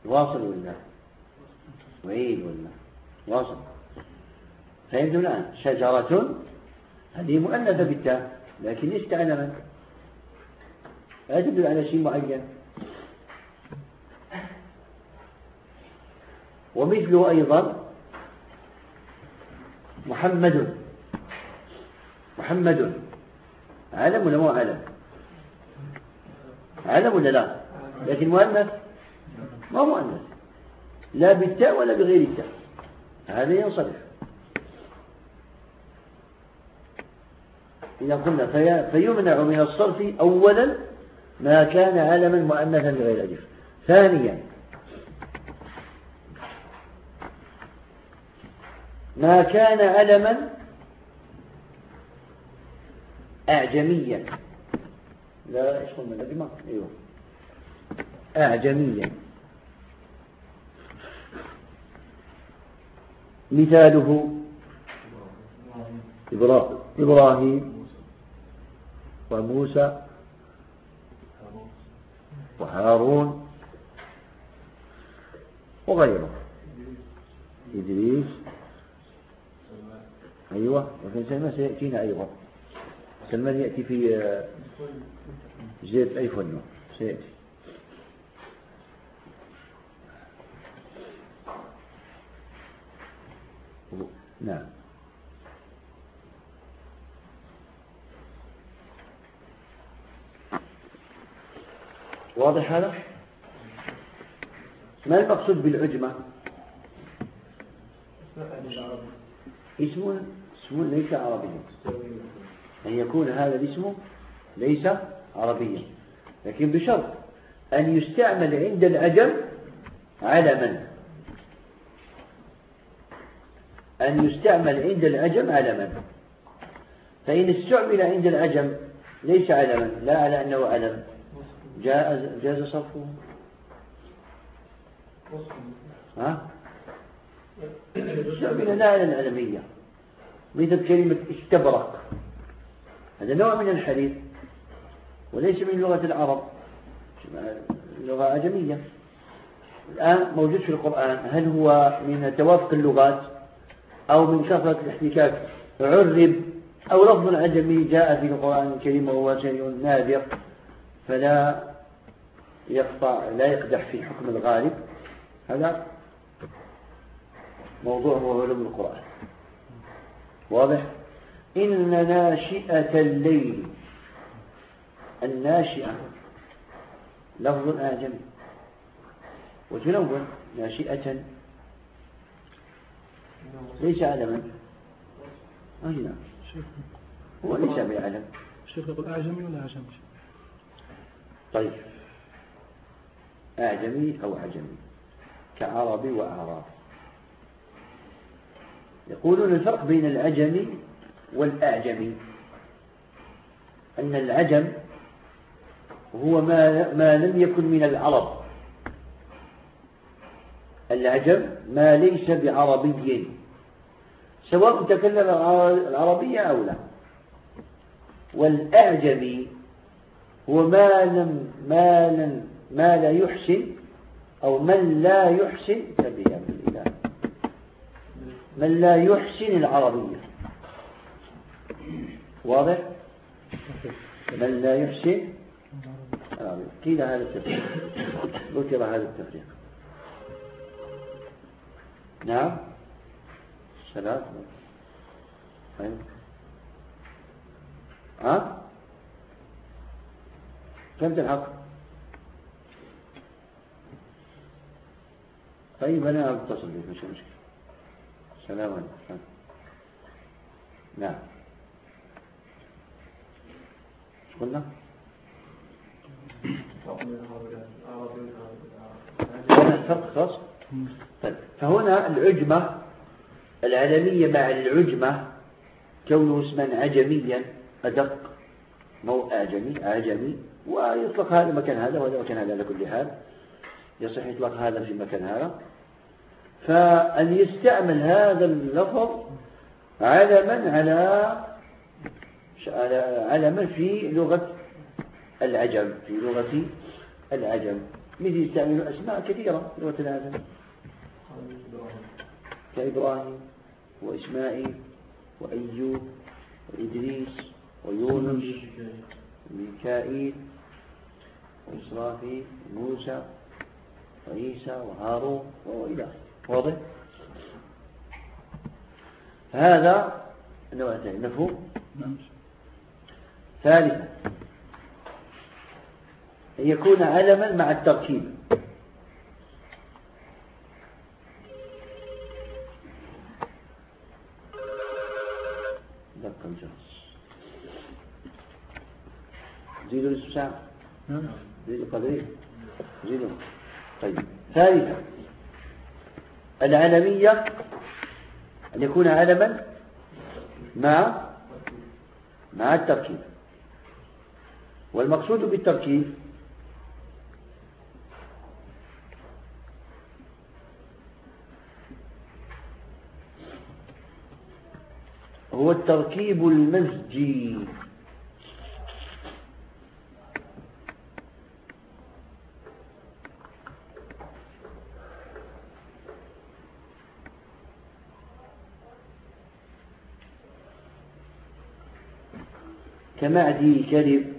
واصل ولا وعيد ولا واصل. فهمتم الآن شجرة هذه مؤنثة بالتاء لكن ليست علما لا تدل على شيء معين. ومثله أيضا محمد. محمد. علم ولا مو علم علم ولا لا؟ لكن مؤنث؟ ما مؤنث. لا بالتاء ولا بغير التاء. هذا ينصرف. إذا قلنا في فيمنع من الصرف أولا ما كان علما مؤنثا بغير ألف. ثانيا ما كان علما أعجميا. لا إيش قلنا الأجمع أيوه. أعجميا. مثاله إبراهيم. وموسى. وهارون. وغيره. إدريس. أيوة وفي سلمان سيأتينا أيضا. سلمان يأتي في زيت أي فنو سيأتي. نعم. واضح هذا؟ ما المقصود بالعجمة؟ اسم اسم ليس عربيا. أن يكون هذا الاسم ليس عربيا. لكن بشرط أن يستعمل عند العجم علما. أن يستعمل عند العجم علما. فإن استعمل عند العجم ليس علما. لا على أنه علم. جاز, جاز صرفه. ها؟ استعمل لا على العلمية. مثل كلمة استبرق هذا نوع من الحديث وليس من لغة العرب لغة أجمية. الآن موجود في القرآن هل هو من توافق اللغات أو من كثرة الاحتكاك؟ عرب أو لفظ عجمي جاء في القرآن الكريم وهو شيء نادر فلا يقطع لا يقدح في حكم الغالب. هذا موضوع هو علم القرآن. واضح؟ إن ناشئة الليل. الناشئة. لفظ آجمي وتنون ناشئة. ليس علما أين هو ليس بعلم الشيخ يقول أعجمي ولا أعجمي طيب. أعجمي أو عجمي. كعربي وأعراب. يقولون الفرق بين العجمي والأعجمي أن العجم هو ما, ما لم يكن من العرب. العجم ما ليس بعربي. سواء تكلم العربية أو لا. والأعجمي هو ما لم ما لم ما لا يحسن أو من لا يحسن بالإله من لا يحسن العربية. واضح؟ من لا يحسن العربية. قيل هذا التفريق. ذكر هذا التفريق. نعم؟ ثلاث أيوة ها؟ كم تلحق؟ طيب أنا أتصل بك مش مشكلة. السلام عليكم. نعم. شو قلنا؟ فرق خاص طيب. فهنا العجمة العلمية مع العجمة كونه اسما عجميا أدق مو أعجمي أعجمي ويطلق هذا مكان هذا وهذا مكان هذا على كل حال. يصح يطلق هذا في مكان هذا. فأن يستعمل هذا اللفظ علما على علما في لغة العجم في لغة العجم. مثل يستعمل أسماء كثيرة في لغة العجم. كإبراهيم وإسماعيل وأيوب وإدريس ويونس وميكائيل وإسرافيل وموسى وعيسى وهارون وإلى واضح؟ هذا نوعتين مفهوم؟ نعم. ثالثا أن يكون علما مع التركيب. دق الجرس زيدوا الاسم نعم. زيدوا قدرين. زيدوا. طيب ثالثا العلمية أن يكون علما مع مع التركيب. والمقصود بالتركيب؟ هو التركيب المزجي. كمعدي كلب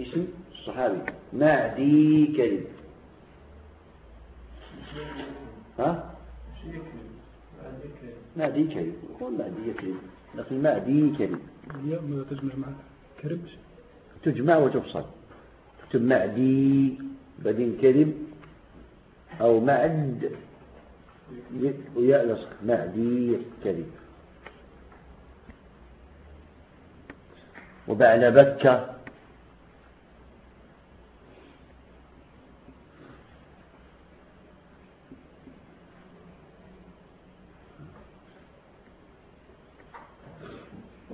اسم الصحابي؟ معدي كلب ها؟ معدي كلب يقول معدي كلب لكن معدي كلب ماذا تجمع مع كرب تجمع وتفصل. تكتب معدي بعدين كلب أو معد وياء لصق معدي كلب وبعلبكة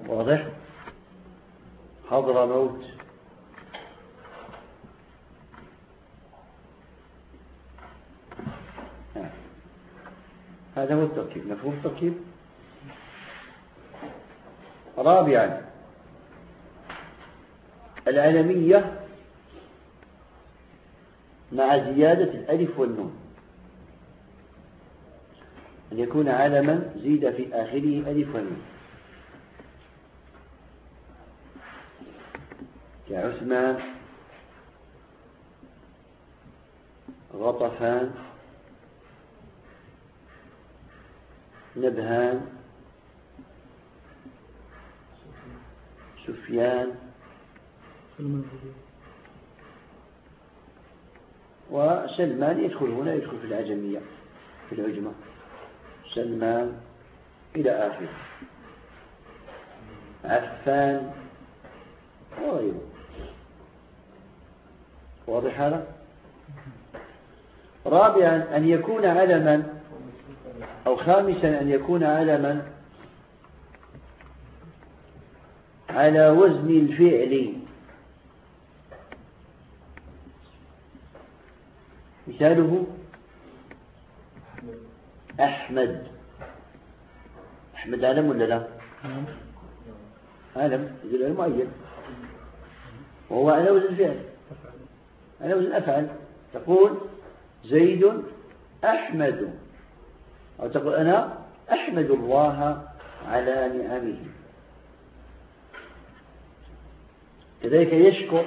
واضح؟ حضر موت. هذا هو التركيب مفهوم التركيب؟ رابعا. العلمية مع زيادة الألف والنون. أن يكون علما زيد في آخره ألف ونون كعثمان غطفان نبهان سفيان وسلمان يدخل هنا يدخل في العجمية في العجمة. سلمان إلى آخره. عفان وغيره. واضح هذا؟ رابعا أن يكون علما أو خامسا أن يكون علما على وزن الفعل. مثاله أحمد. أحمد علم ولا لا؟ علم يدل على معين وهو على وزن الفعل. على وزن أفعل تقول زيد أحمد. أو تقول أنا أحمد الله على نعمه. كذلك يشكر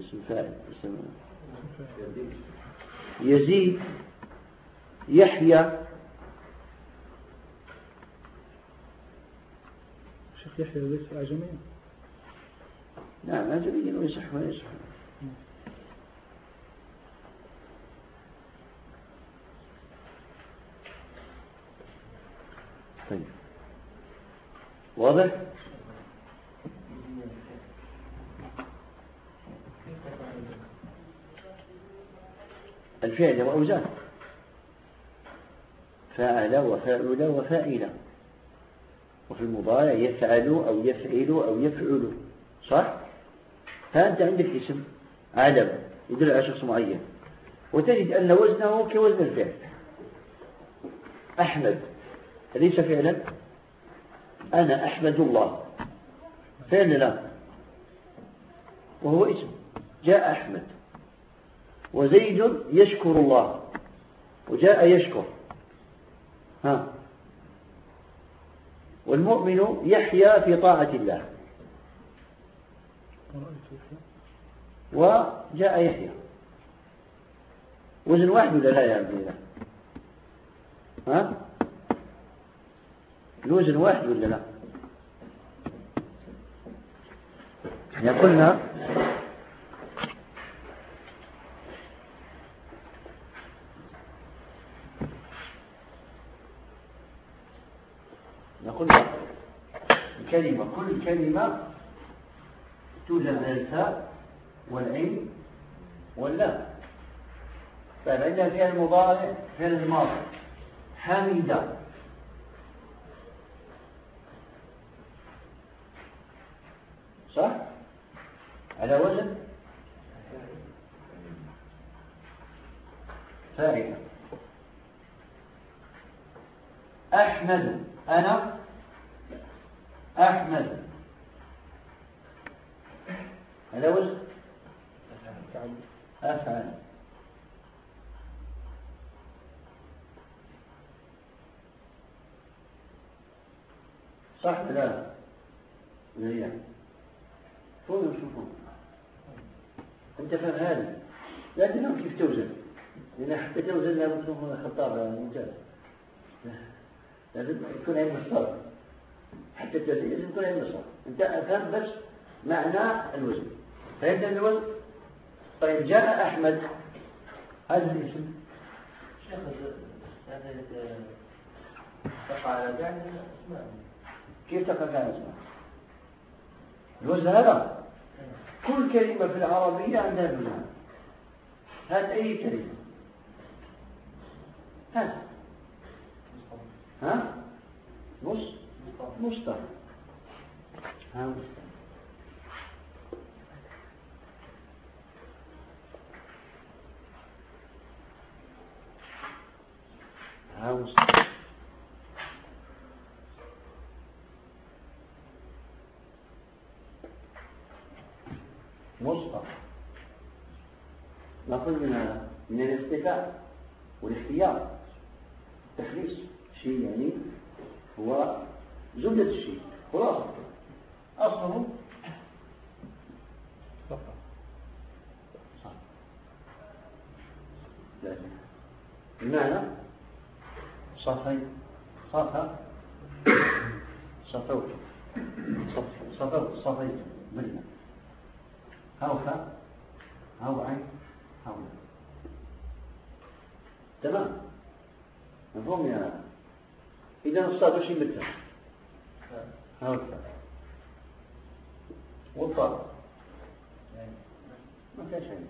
اسم فاعل اسم يزيد يحيى. شيخ يحيى ليس أعجميا. نعم أعجميا. ويصح ويصح طيب. واضح؟ الفعل وأوزان فاعل وفاعل وفاعل. وفي المضارع يفعل أو يفعل أو يفعل. صح؟ فأنت عندك اسم علم يدل على شخص معين. وتجد أن وزنه كوزن الفعل. أحمد. أليس فعلا؟ أنا أحمد الله. فعل لا. وهو اسم. جاء أحمد. وزيد يشكر الله. وجاء يشكر. ها. والمؤمن يحيا في طاعة الله. وجاء يحيى وزن واحد ولا لا يا عبد الله؟ ها؟ الوزن واحد ولا لا؟ إحنا قلنا نقول كلمة كل كلمة توجد الفاء والعين واللام. طيب عندنا فعل المضارع فعل الماضي حميدة. صح؟ على وزن؟ فاعل أحمد أنا أحمد على وزن أفعل صح لا لا فوق شوفوا انت فهم هذا لا تفهم كيف توزن لأن حتى توزن لازم تكون خطاب ممتاز لازم يكون علم الصرف حتى التدريب لازم يكون علم الصرف انت فهم بس معنى الوزن. فهمت الوزن طيب جاء أحمد هذا الاسم شيخ تقع على جعل كيف تقع على اسماء الوزن هذا. كل كلمة في العربية عندها وزن هات أي كلمة؟ هات ها؟ مص مصطفى ها مصطفى ها مصطفى مصطفى نقول من من الاستفاء والاختيار. التخليص شيء يعني؟ هو زبدة الشيء خلاصة أصله بمعنى صفي صفا صفوت صفوت صفيت بالله هاو فا هاو عين هاو تمام. مفهوم يا إذا الصاد وش يمثل هاو فا والطاء ما فيها شيء.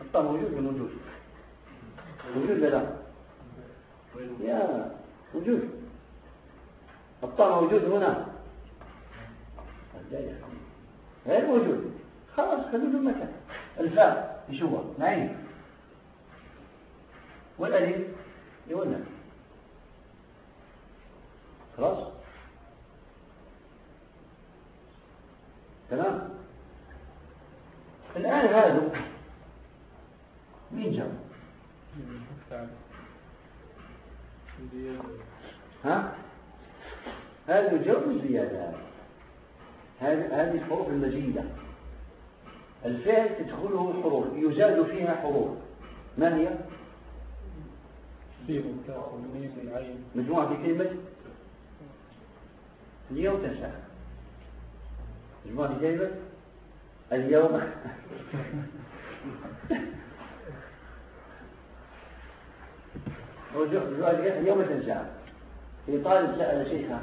الطاء موجود من وجود وجود لا؟ يا وجود الطاء موجود هنا. غير موجود. خلاص خلوه في مكان الفاء يشوفها نعيم. والالف يولد خلاص؟ تمام؟ الآن هذا مين جاب؟ ها؟ هذا يجوز زيادة. هذه الحروف المزيدة الفعل تدخله حروف يزاد فيها حروف. ما هي؟ مجموعة في كلمة؟ اليوم تنسى مجموعة في كلمة؟ اليوم. اليوم تنسى في طالب سأل شيخه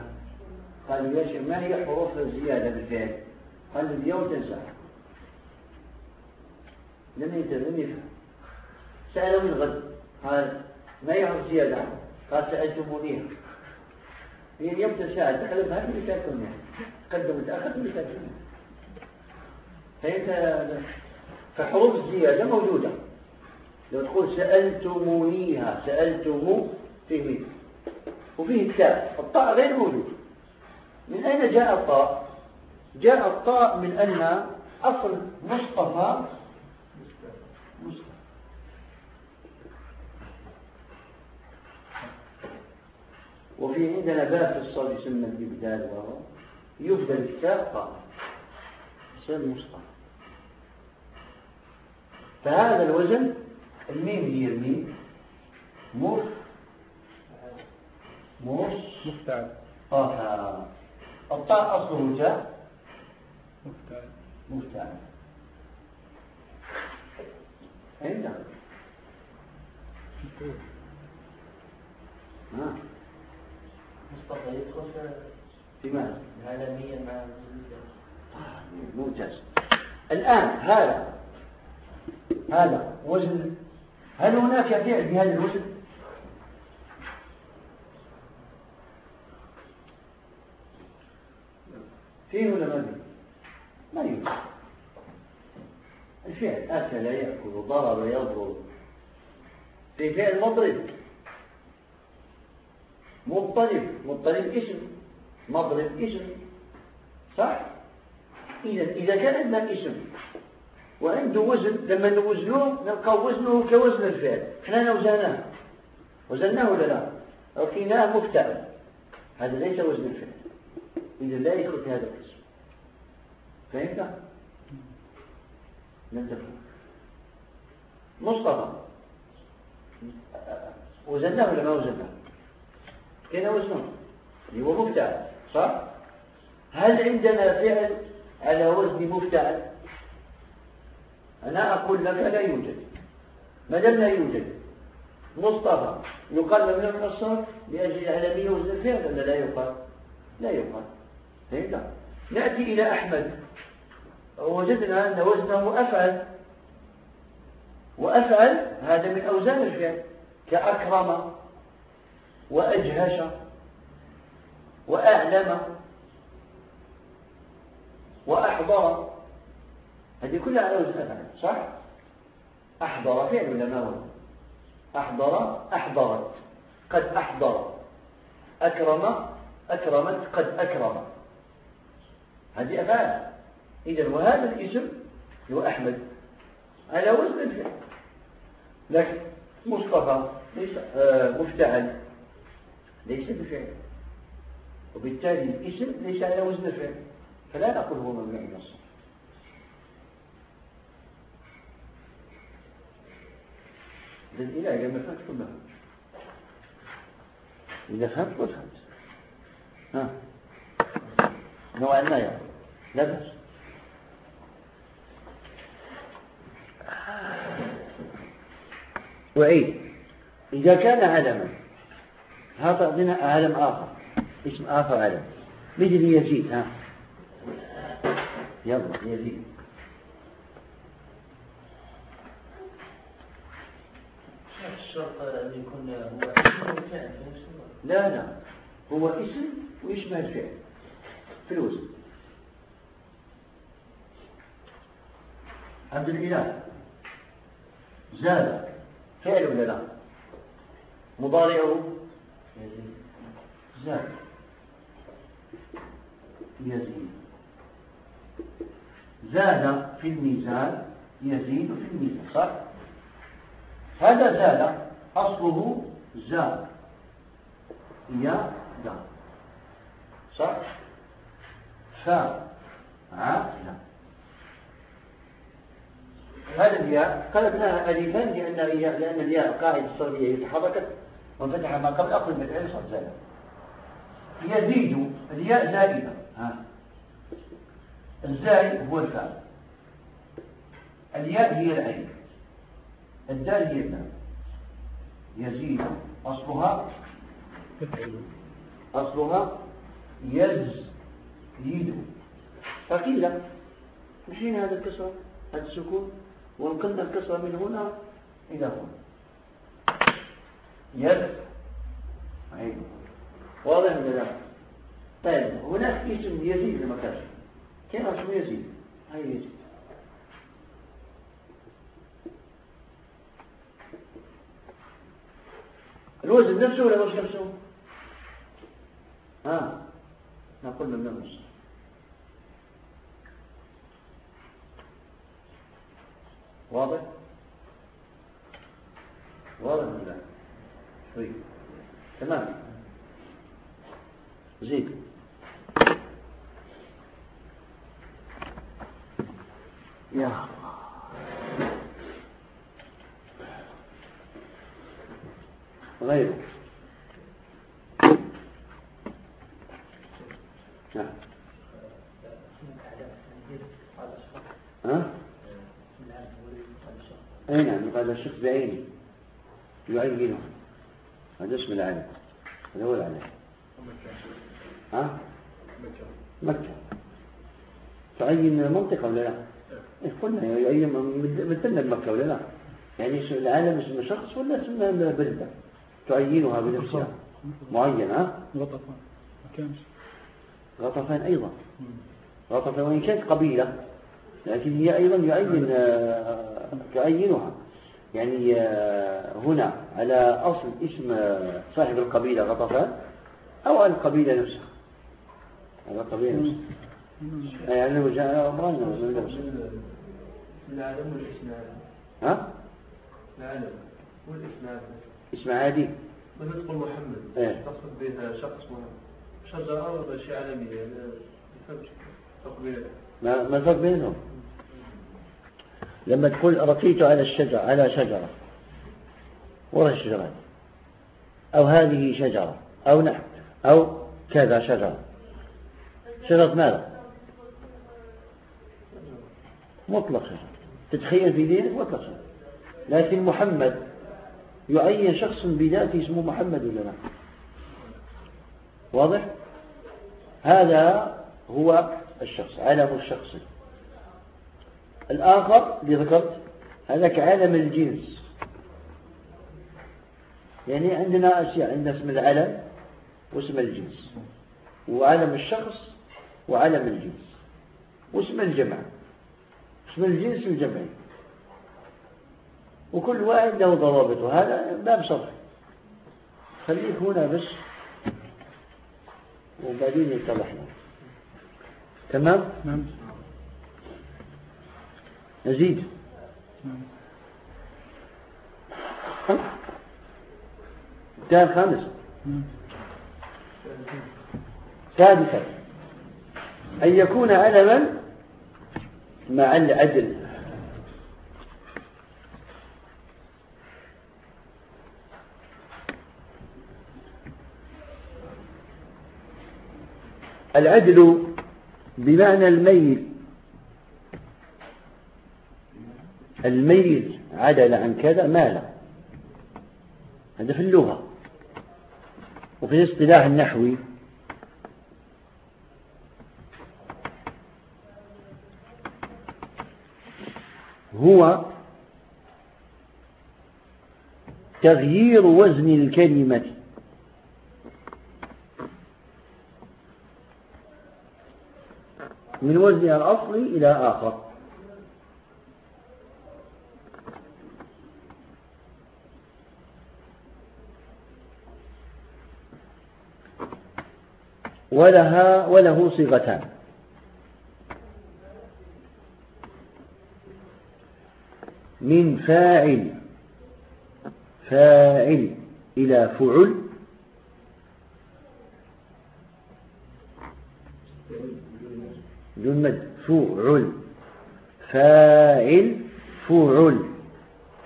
قال يا شيخ ما هي حروف الزيادة بالفعل؟ قال اليوم تنسى لم يفهم. سأله من غد قال ما هي حروف زيادة. قال سألتمونيها هي اليوم تنسى تحلف هذه اللي تاكلنا قدم متأخر اللي تاكلنا فأنت فحروف الزيادة موجودة. لو تقول سألتمونيها سألتمو فيه مين وفيه التاء. الطاء غير موجود. من أين جاء الطاء؟ جاء الطاء من أن أصل مصطفى مصطفى وفي عندنا باب في الصلاة يسمى الإبدال وهو يبدل الكتاب طاء يسمى مصطفى فهذا الوزن الميم هي الميم. مف مص مفتعل. طه الطاء أصله جاء. مفتعل. مفتعل. عندك ها ممتاز الآن هذا هذا وزن هل هناك فعل بهذا الوزن فيه ولا ما فيه؟ ما يوجد. الفعل أكل يأكل ضرب يضرب. في فعل مضرب مضطرب. مضطرب اسم. مضرب اسم. صح؟ إذا إذا كان عندنا اسم وعنده وزن لما نوزنوه نلقى وزنه كوزن الفعل. إحنا نوزناه. وزناه ولا لا؟ لقيناه مفتعل. هذا ليس وزن الفعل. إذا لا يدخل في هذا القسم. فهمت؟ لن تفهم مصطفى. وزناه ولا ما وزناه؟ كان وزنه اللي هو مفتعل صح؟ هل عندنا فعل على وزن مفتعل أنا أقول لك لا يوجد. ما دام لا يوجد؟ مصطفى. يقال من الصرف لأجل العالمية وزن الفعل؟ ولا لا يقال. لا يقال. فهمت؟ نأتي إلى أحمد. وجدنا أن وزنه أفعل. وأفعل هذا من أوزان الفعل. كأكرم. وأجهش وأعلم وأحضر. هذه كلها على وزن أفعل صح؟ أحضر فعل ولا ما هو؟ أحضر أحضرت قد أحضر. أكرم أكرمت قد أكرم. هذه أفعال. إذا وهذا الاسم هو أحمد. على وزن الفعل. لكن مصطفى آه مفتعل. ليس بفعل. وبالتالي الاسم ليس على وزن الفعل فلا نقول هو ممنوع من الصرف. إذا ما فهمت كلها إذا فهمت قل فهمت؟ ها. نوعا ما يعني. لا بأس. وعيد. إذا كان علما هذا عندنا علم آخر. اسم آخر علم مثل يزيد ها. يلا يزيد. الشرط أن يكون هو اسم وفعل لا لا. هو اسم ويشبه الفعل. في الوزن عبد الإله. زاد. فعل ولا لا؟ مضارعه. زاد يزيد. زاد في الميزان يزيد في الميزان صح؟ هذا زاد أصله زاد. يا دا. صح؟ فا ع لا. هذا الياء قلبناها ألفا لأن الياء لأن الياء القاعدة الصرفية تحركت وانفتح ما قبل أقل من العين صار زائد. يزيد الياء زائدة. ها. الزائد هو الفاء. الياء هي العين. الدال هي الدال. يزيد أصلها. أصلها يزيد. فقيل مشينا هذا الكسر هذا السكون ونقلنا الكسر من هنا إلى هنا. يد. عين واضح ولا لا؟ طيب هناك اسم يزيد لما كان. اسمه يزيد؟ هاي يزيد؟ الوزن نفسه ولا مش نفسه؟ ها نقول من النص. واضح؟ واضح ولا شوي تمام. زيد. يا الله. غيره. نعم ها؟ نعم هذا الشخص بعينه يعينه هذا اسم العلم. هذا هو العلم ها؟ مكة. تعين منطقة ولا لا؟ إيه، قلنا يعين مثلنا بمكة ولا لا؟ يعني العالم اسم شخص ولا اسم بلدة؟ تعينها بنفسها. معين ها؟ غطفان. غطفان أيضا. غطفان وإن كانت قبيلة لكن هي أيضا يعين آه، تعينها يعني آه، هنا. على أصل اسم صاحب القبيلة غطفان أو على القبيلة نفسها. على القبيلة نفسها. يعني لو جاء أمران من نفسه العالم والاسم العالم ها؟ العالم والاسم العالم اسم عادي. مثلا تقول محمد. إيه. تقصد به شخص محمد شجرة ولا شيء عالمي يعني ما ما الفرق بينهم لما تقول رقيت على الشجرة على شجرة. ورا الشجرة أو هذه شجرة أو نحو أو كذا شجرة. شجرة ماذا؟ مطلق شجرة. تتخيل في دينك مطلق شجرة. لكن محمد يعين شخص بذاته اسمه محمد ولا لا؟ واضح؟ هذا هو الشخص علم الشخص. الآخر اللي ذكرت هذاك عالم الجنس. يعني عندنا أشياء عندنا اسم العلم واسم الجنس. وعلم الشخص وعلم الجنس. واسم الجمع اسم الجنس الجمعي وكل واحد له ضوابطه. هذا باب صرف خليك هنا بس. وبعدين يتضح. لنا تمام؟ نعم. نزيد. كان خامس. سادسا. أن يكون علما مع العدل. العدل بمعنى الميل. الميل عدل عن كذا مال. هذا في اللغة. وفي الاصطلاح النحوي هو تغيير وزن الكلمة. من وزنها الأصلي إلى آخر. ولها وله صيغتان. من فاعل فاعل إلى فعل. دون مد فعل فاعل فعل.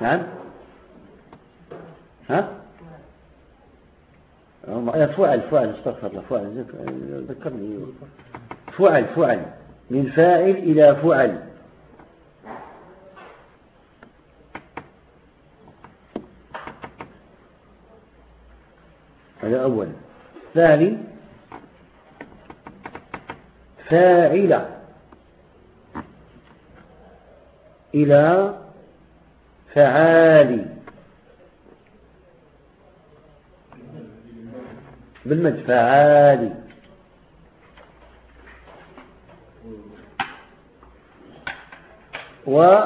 نعم؟ ها؟ فعل فعل استغفر الله فعل ذكرني. فعل فعل من فاعل إلى فعل هذا أولا ثاني. فاعلة إلى فعالي بالمد فعالي و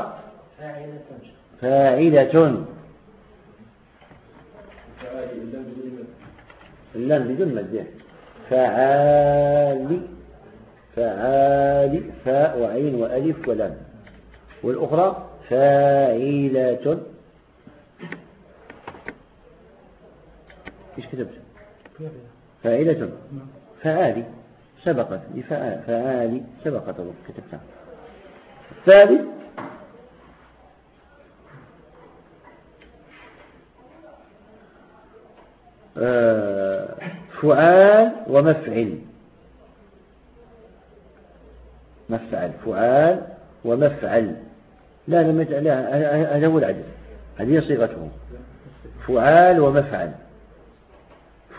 فاعلة. اللام بدون مد فعالي. فعالي. فاء وعين وألف ولام. والأخرى فاعلة. إيش كتبت؟ فاعلة فعالي سبقت فعالي سبقت كتبتها. الثالث آه، فعال ومفعل. مفعل فعال ومفعل. لا لم هذا هو العدل هذه صيغته فعال ومفعل.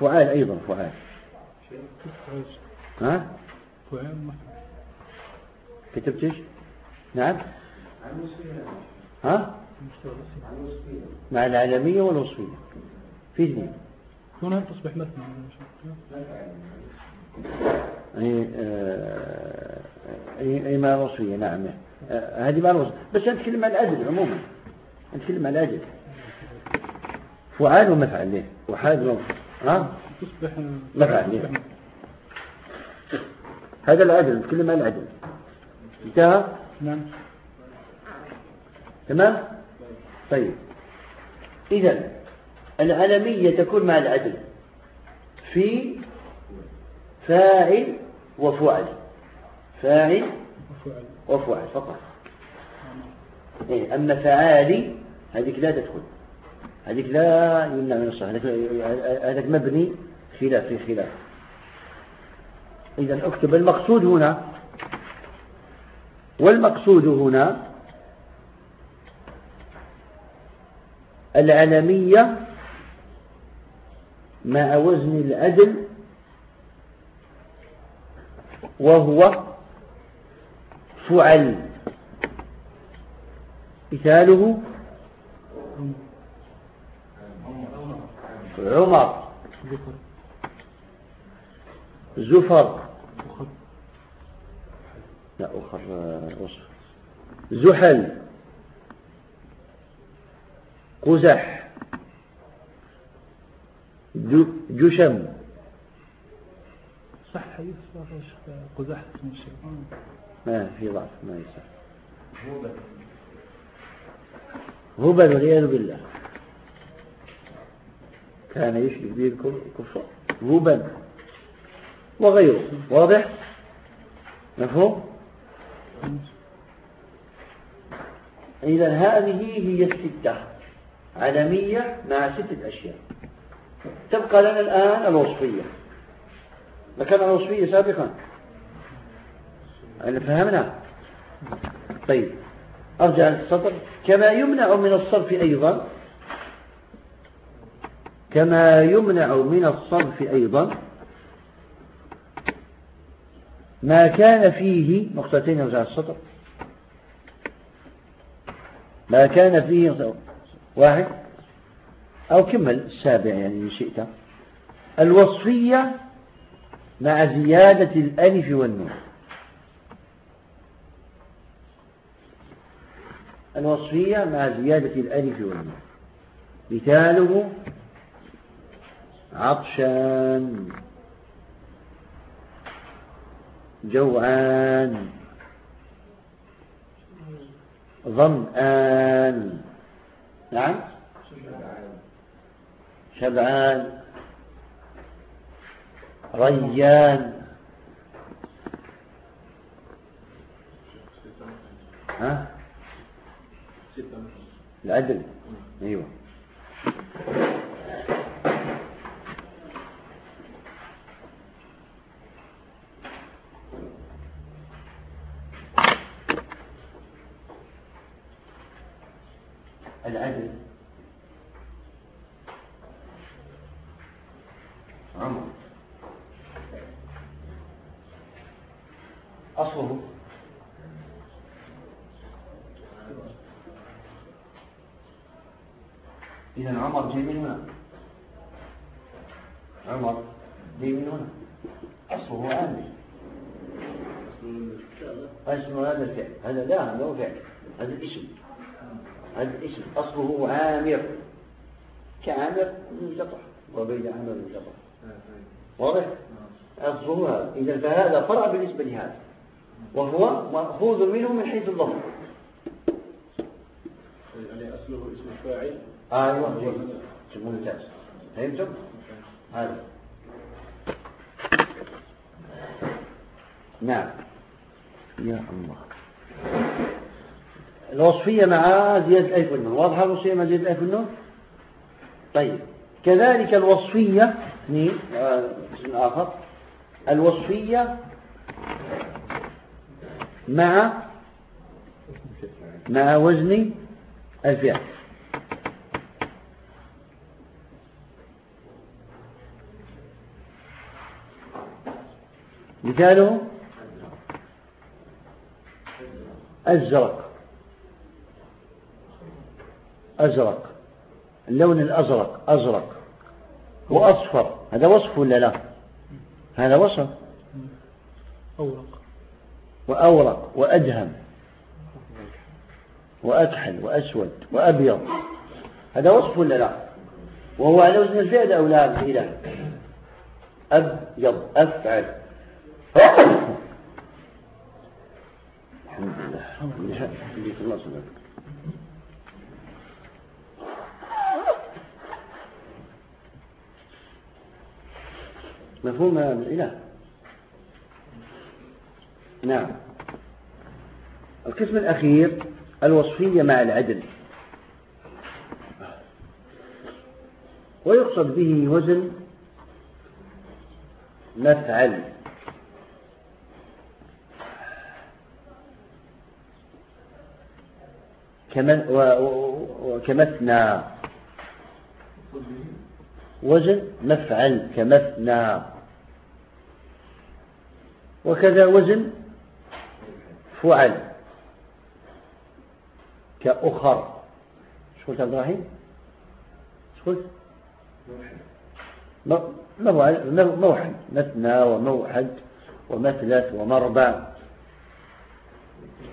فعال أيضا فعال ها؟ كتبت إيش؟ نعم. ها؟ مع العالمية والوصفية. في اثنين. هنا تصبح مثنى. أي آه، أي أي مع الوصفية نعم. آه، هذه مع الوصفية. بس نتكلم عن العدل عموما. نتكلم عن العدل فعال ومفعل ليه؟ وحاد ها؟ تصبح هذا العدل نتكلم عن العدل. انتهى؟ نعم. تمام؟ طيب. إذا العلمية تكون مع العدل في فاعل وفعل. فاعل وفعل فقط. إيه أما فعالي هذيك لا تدخل. هذيك لا يمنع من الصحة. هذاك مبني خلاف في خلاف. إذا أكتب المقصود هنا. والمقصود هنا العلمية مع وزن العدل وهو فعل. مثاله عمر. زفر. لا أخر آه، وصف. زحل. قزح. جشم. صح يصبح قزح اسم الشيطان ما في ضعف ما يصح. هبل والعياذ بالله. كان يشرك به الكفار هبل وغيره. واضح؟ مفهوم؟ إذا هذه هي الستة علمية مع ستة أشياء. تبقى لنا الآن الوصفية. ذكرنا الوصفية سابقا. أنا فهمنا؟ طيب. أرجع للسطر. كما يمنع من الصرف أيضا كما يمنع من الصرف أيضا ما كان فيه نقطتين أرجع للسطر ما كان فيه واحد. أو كمل السابع يعني إن شئت. الوصفية مع زيادة الألف والنون. الوصفية مع زيادة الألف والنون. مثاله عطشان جوعان ظمآن نعم؟ شبعان ريان. ها؟ العدل. أيوه العدل عمر أصله إذا عمر جاي من هنا عمر جاي من هنا أصله عامل اسم هذا الفعل. هذا لا هذا هو فعل. هذا الاسم. هذا الاسم. أصله عامر. كعامر من شطح وبين عامر من شطح واضح؟ أصله هذا. إذا فهذا فرع بالنسبة لهذا. وهو مأخوذ منه من حيث اللفظ. يعني أصله اسم الفاعل. أيوه جيد ممتاز فهمتم؟ هذا. نعم. الله. الوصفية مع زيادة ألف والنون. واضحة الوصفية مع زيادة ألف والنون؟ طيب. كذلك الوصفية اثنين آه، اسم آخر. الوصفية مع مع وزن الفعل. مثاله أزرق أزرق. اللون الأزرق أزرق. وأصفر هذا وصف ولا لا؟ هذا وصف. أورق. وأورق وأدهم. وأكحل وأسود وأبيض. هذا وصف ولا لا؟ وهو على وزن الفعل أو لا؟ الإله أبيض أفعل. الحمد لله. الله مفهوم هذا الإله؟ نعم. القسم الأخير الوصفية مع العدل. ويقصد به وزن مفعل. وكمثنى. وزن مفعل كمثنى. وكذا وزن فعل كأخر. شو قلت عبد الرحيم؟ شو قلت؟ موحد مثنى وموحد ومثلث ومربع.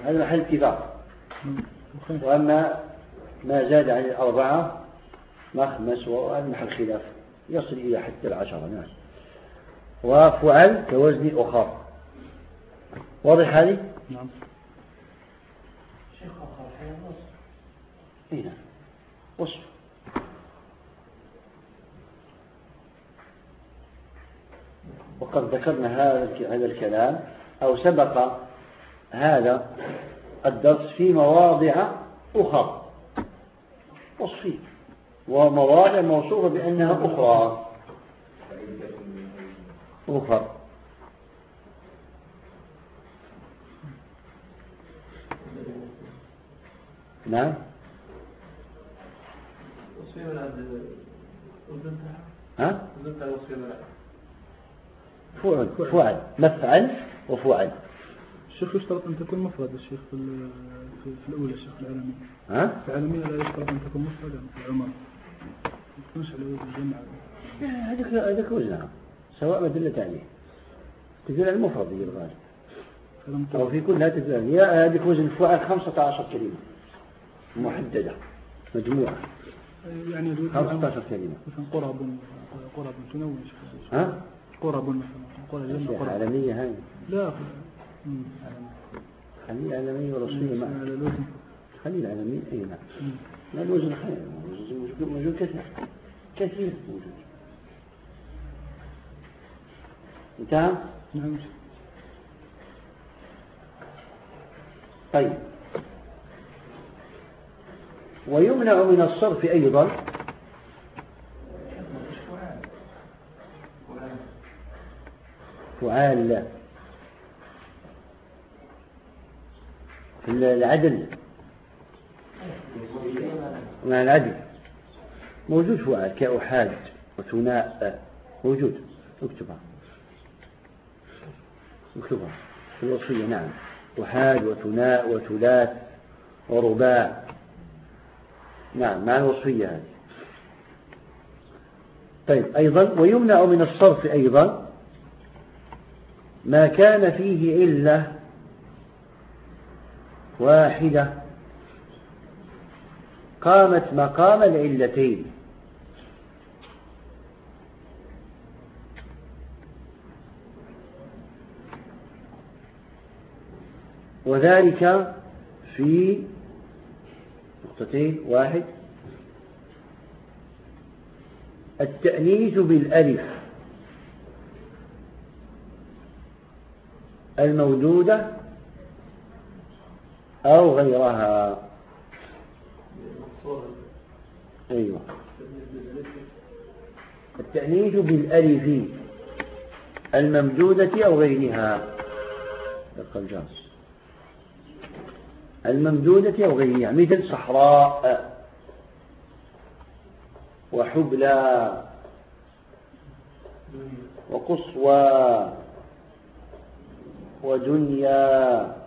هذا محل اتفاق وأما ما زاد عن الأربعة مخمس وهذا محل خلاف. يصل إلى حتى العشرة نعم وفعل كوزن أخر. واضح هذه؟ نعم. شيخ أخر وصف؟ نعم. وصف. وقد ذكرنا هذا هذا الكلام أو سبق هذا الدرس في مواضع أخرى. وصفية ومواضع موصوفة بأنها أخرى. أخرى. نعم. ها؟ فعل فعل. مفعل وفعل. الشيخ يشترط أن تكون مفرد الشيخ في, في, في الأولى الشيخ العالمية ها؟ في العالمية لا يشترط أن تكون مفردا في العمر. ما تكونش على وجه الجمع. هذاك هذاك وزنها سواء ما دلت عليه. تدل على المفرد هي الغالب. أو في كلها تدل يا هذيك وزن فعل 15 كلمة. محددة. مجموعة. يعني 15 كلمة. مثلا قرب قرب تنوي ها؟ قرب مثلا قرب عالمية هاي. لا خليه عالمية ورسولية معك خليه العالمية أي نعم. لا الوزن خير موجود كثير. كثير موجود انتهى؟ نعم. طيب. ويمنع من الصرف أيضا. فعال. في العدل. مع العدل؟ موجود فعال كأحاد وثناء موجود. اكتبها اكتبها في الوصية نعم. أحاد وثناء وثلاث ورباع. نعم مع الوصفية هذه؟ طيب أيضا ويمنع من الصرف أيضا ما كان فيه علة واحدة. قامت مقام العلتين. وذلك في نقطتين واحد. التأنيث بالألف الموجودة أو غيرها. أيوة. التأنيث بالألف الممدودة أو غيرها. الجاس الممدودة أو غيرها مثل صحراء وحبلى وقصوى ودنيا.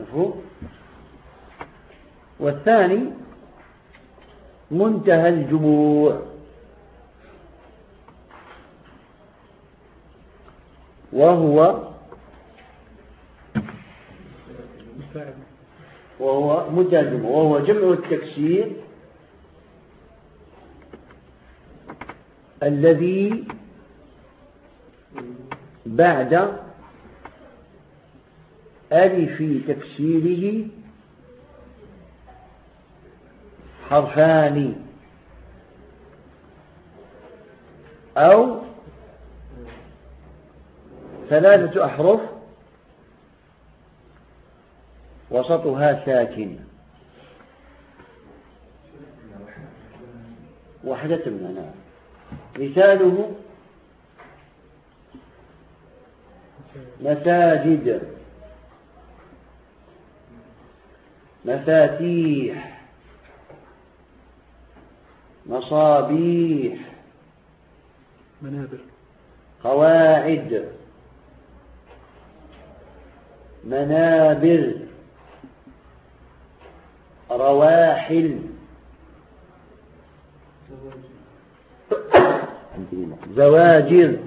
مفهوم؟ والثاني منتهى الجموع. وهو وهو منتهى الجموع. وهو جمع التكسير الذي بعد ألف تفسيره حرفان أو ثلاثة أحرف وسطها ساكن. وحدة منها مثاله مساجد. مفاتيح مصابيح منابر. قواعد منابر رواحل. زواجر.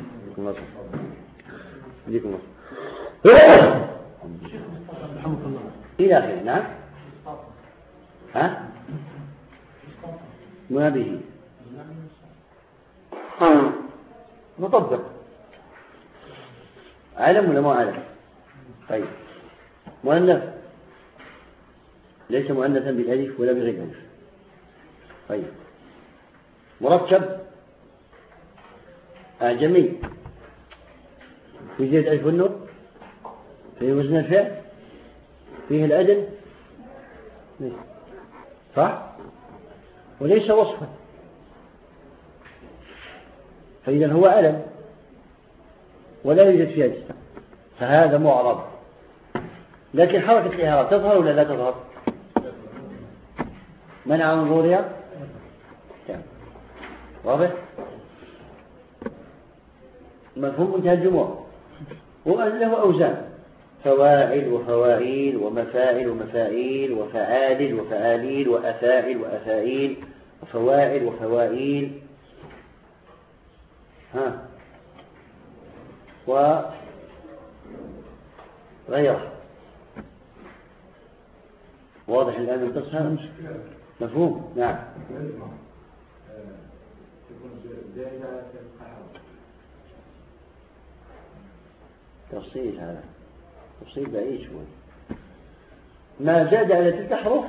إلى آخره نعم. ها؟ ما به. مطبق. علم ولا ما علم طيب. مؤنث. ليس مؤنثا بالألف ولا بغير الالف طيب مركب أعجمي في زيت ألف النور في وزن الفعل. فيه الأدل. صح؟ وليس وصفا. فإذا هو ألم ولا يوجد فيها جسم. فهذا معرض. لكن حركة الإعراب تظهر ولا لا تظهر؟ منع من ظهورها؟ واضح؟ مفهوم منتهى الجموع. له أوزان. فواعل وفواعيل ومفاعل ومفاعيل وفعال وفعاليل وأفاعل وأفاعيل وفواعل وفواعيل. ها. وغيره واضح الآن القصة مفهوم. نعم. تفصيل هذا. تفصيل بعيد شوي ما زاد على تلك أحرف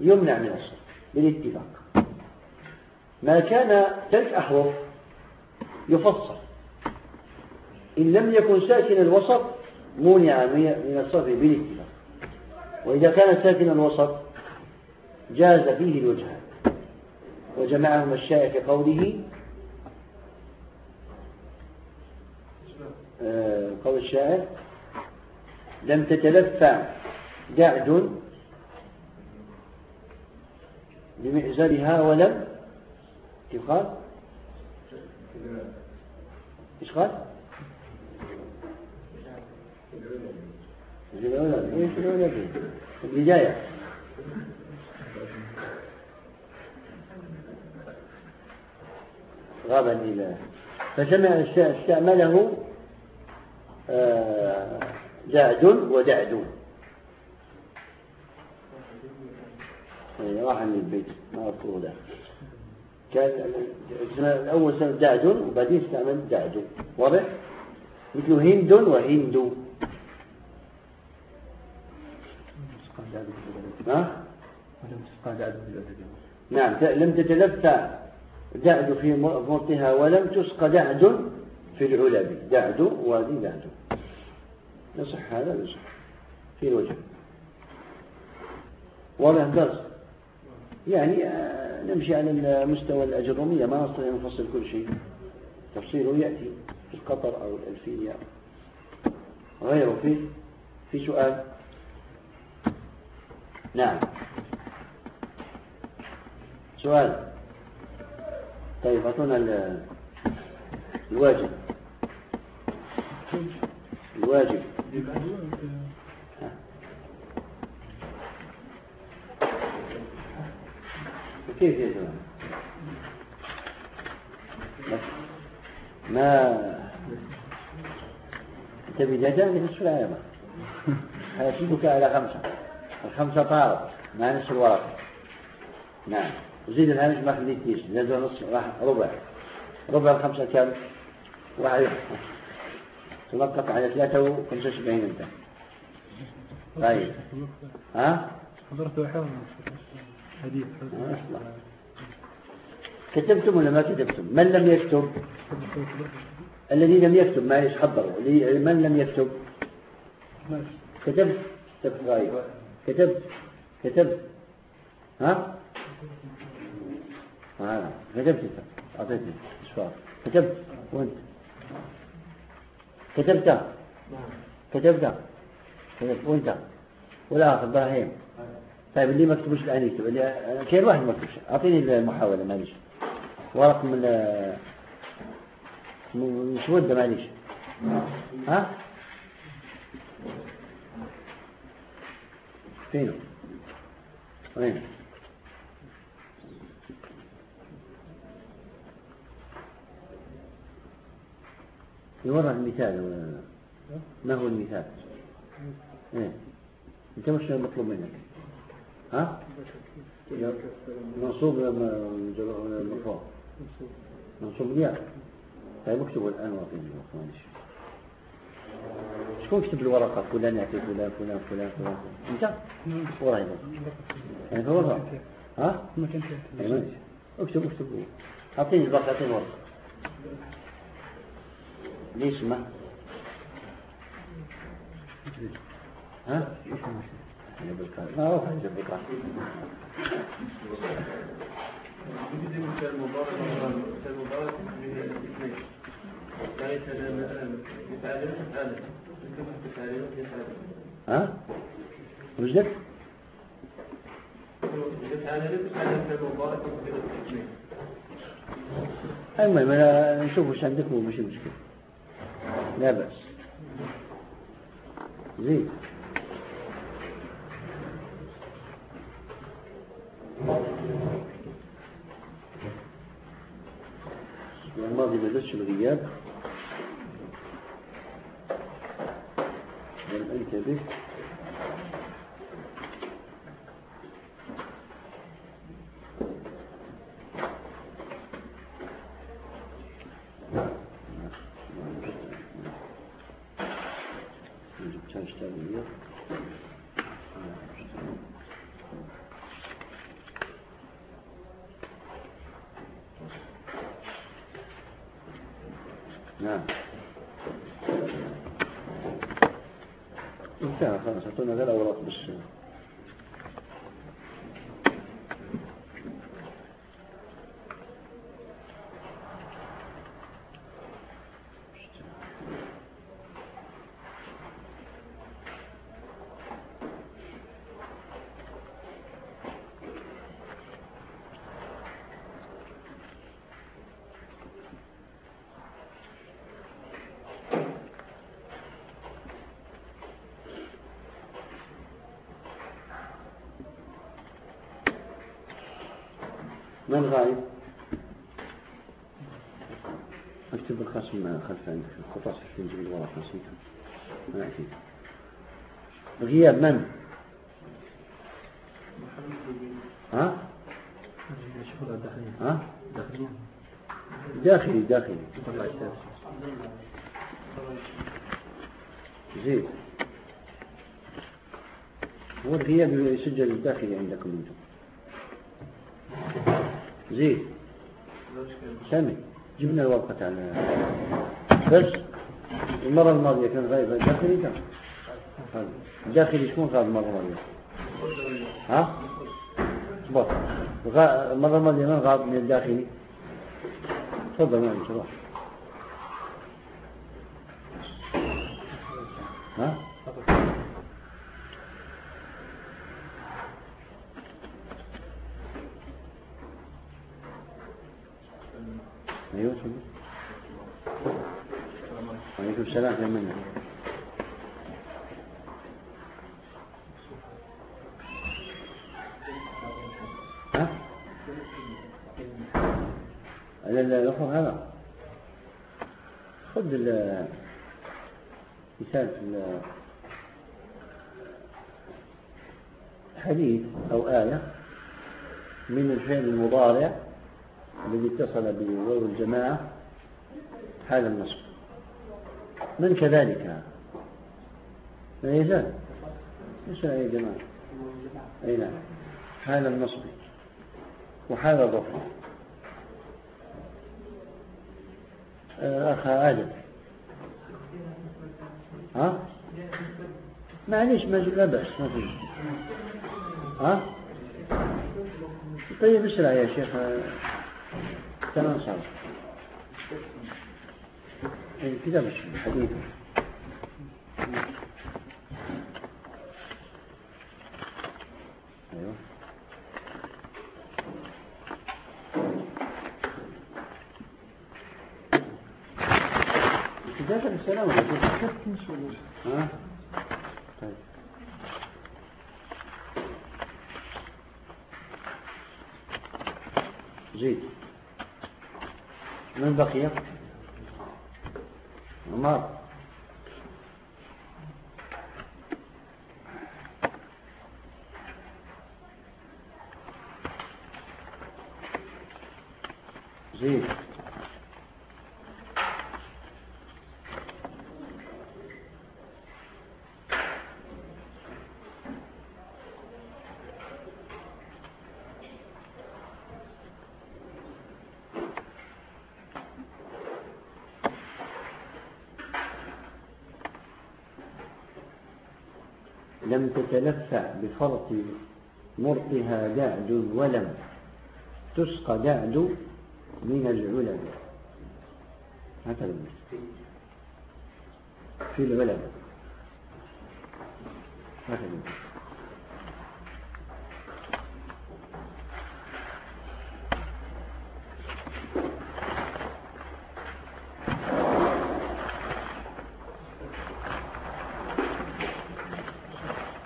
يمنع من الصرف بالاتفاق. ما كان تلك أحرف يفصل. إن لم يكن ساكن الوسط منع من الصرف بالاتفاق. وإذا كان ساكن الوسط جاز فيه الوجهان وجمعهما الشائع في قوله آه، قول الشاعر لم تتلفع دعد بمئزرها ولم كيف قال إيش قال؟ البداية. غاب الإله فسمع استعمله جعد آه، ودعد راح من البيت ما أذكره ذا. كان الأول سنة دعد وبعدين استعمل دعد واضح؟ مثل هند وهند. ها؟ نعم لم تتلفى دعد في مرتها ولم تسقى دعد في العلب دعد وادي دعد يصح هذا يصح في الوجه. واضح درس يعني آه، نمشي على مستوى الأجرومية ما نستطيع أن نفصل كل شيء. تفصيله يأتي في القطر أو الألفية. غيره فيه؟ في سؤال؟ نعم. سؤال. طيب أعطونا الواجب. الواجب. كيف يجوز ما انت بداية مثل السلعة يا هسيبك على خمسة. الخمسة طارت ما نفس الورقة نعم. زيد الهامش ما خليتيش نزل نص ربع. ربع الخمسة كم؟ واحد تنقط على ثلاثة وخمسة وسبعين أنت. طيب. ها؟ حضرت وحاول حديث. كتبتم ولا ما كتبتم؟ من لم يكتب؟ الذي لم يكتب ما حضروا من لم يكتب؟ كتبت. كتبت. غايب كتبت. كتبت. ها؟ ها كتبت. انت أعطيتني. اشفار كتبت. وأنت. كتبت. كتبت كتبت. وانت. والآخر إبراهيم. طيب اللي ما كتبوش الآن يكتب. اللي كاين واحد ما كتبش. أعطيني المحاولة معليش. ورق من مسودة معليش. ها؟ فينه وين يورى المثال ما هو المثال؟ إيه. أنت مش مطلوب منك. ها؟ منصوب مرفوع منصوب الياء طيب اكتبوا الآن واعطيني معلش شكون كتب الورقة؟ فلان يعطي فلان فلان فلان فلان. أنت؟ وراي يعني هو ها؟ ما كانش اكتب اكتب أعطيني الباقي أعطيني ورقه ليش ما؟ ها؟ ما هو بالقاع ها وجدت المهم أنا نشوف وش عندك ومش مشكلة. لا بأس. زين. الماضي ما درسش الغياب لم انتبه نعم انتهى خلاص اعطونا ذا الاوراق بس من غايب. أكتب الخصم خلف عندك. القطاس في نجيب الورق نسيته ما أكيد غياب من؟ ها؟ ها؟ داخلي داخلي. زيد هو الغياب يسجل الداخلي عندكم أنتم. زيد. سامي. جبنا الورقة على بس. المرة الماضية كان غايب. داخلي كان. داخلي شكون غاب المرة الماضية؟ ها؟ صبر المرة الماضية من غاب من الداخلي؟ تفضل معي صباح ها أيوه عليكم السلام يا منى ها اللفظ هذا خذ مثال حديث أو آية من الفعل المضارع الذي اتصل بواو الجماعة حال النصب. من كذلك؟ ما يزال إيش يا جماعة. أي نعم. حال النصب. وحال الرفع. أخا آدم ها؟ معليش ما لا بأس ما في ها؟ طيب اسرع يا شيخ؟ تمام صار كذا مش حديث أيوه كذا السلام عليكم ها طيب زيد من لم تتلفع بفرط مرقها دعد ولم تسقى دعد من العلم. هكذا. في العلم هكذا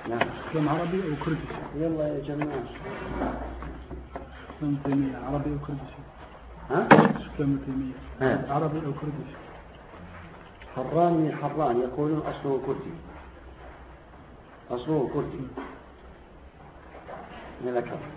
نعم كلام عربي أو كردي يلا يا جماعة كلام تيمية عربي أو كردي ها كلام تيمية ها. عربي أو كردي؟ حران من حران يقولون أصله كردي. أصله كردي. من الأكرم.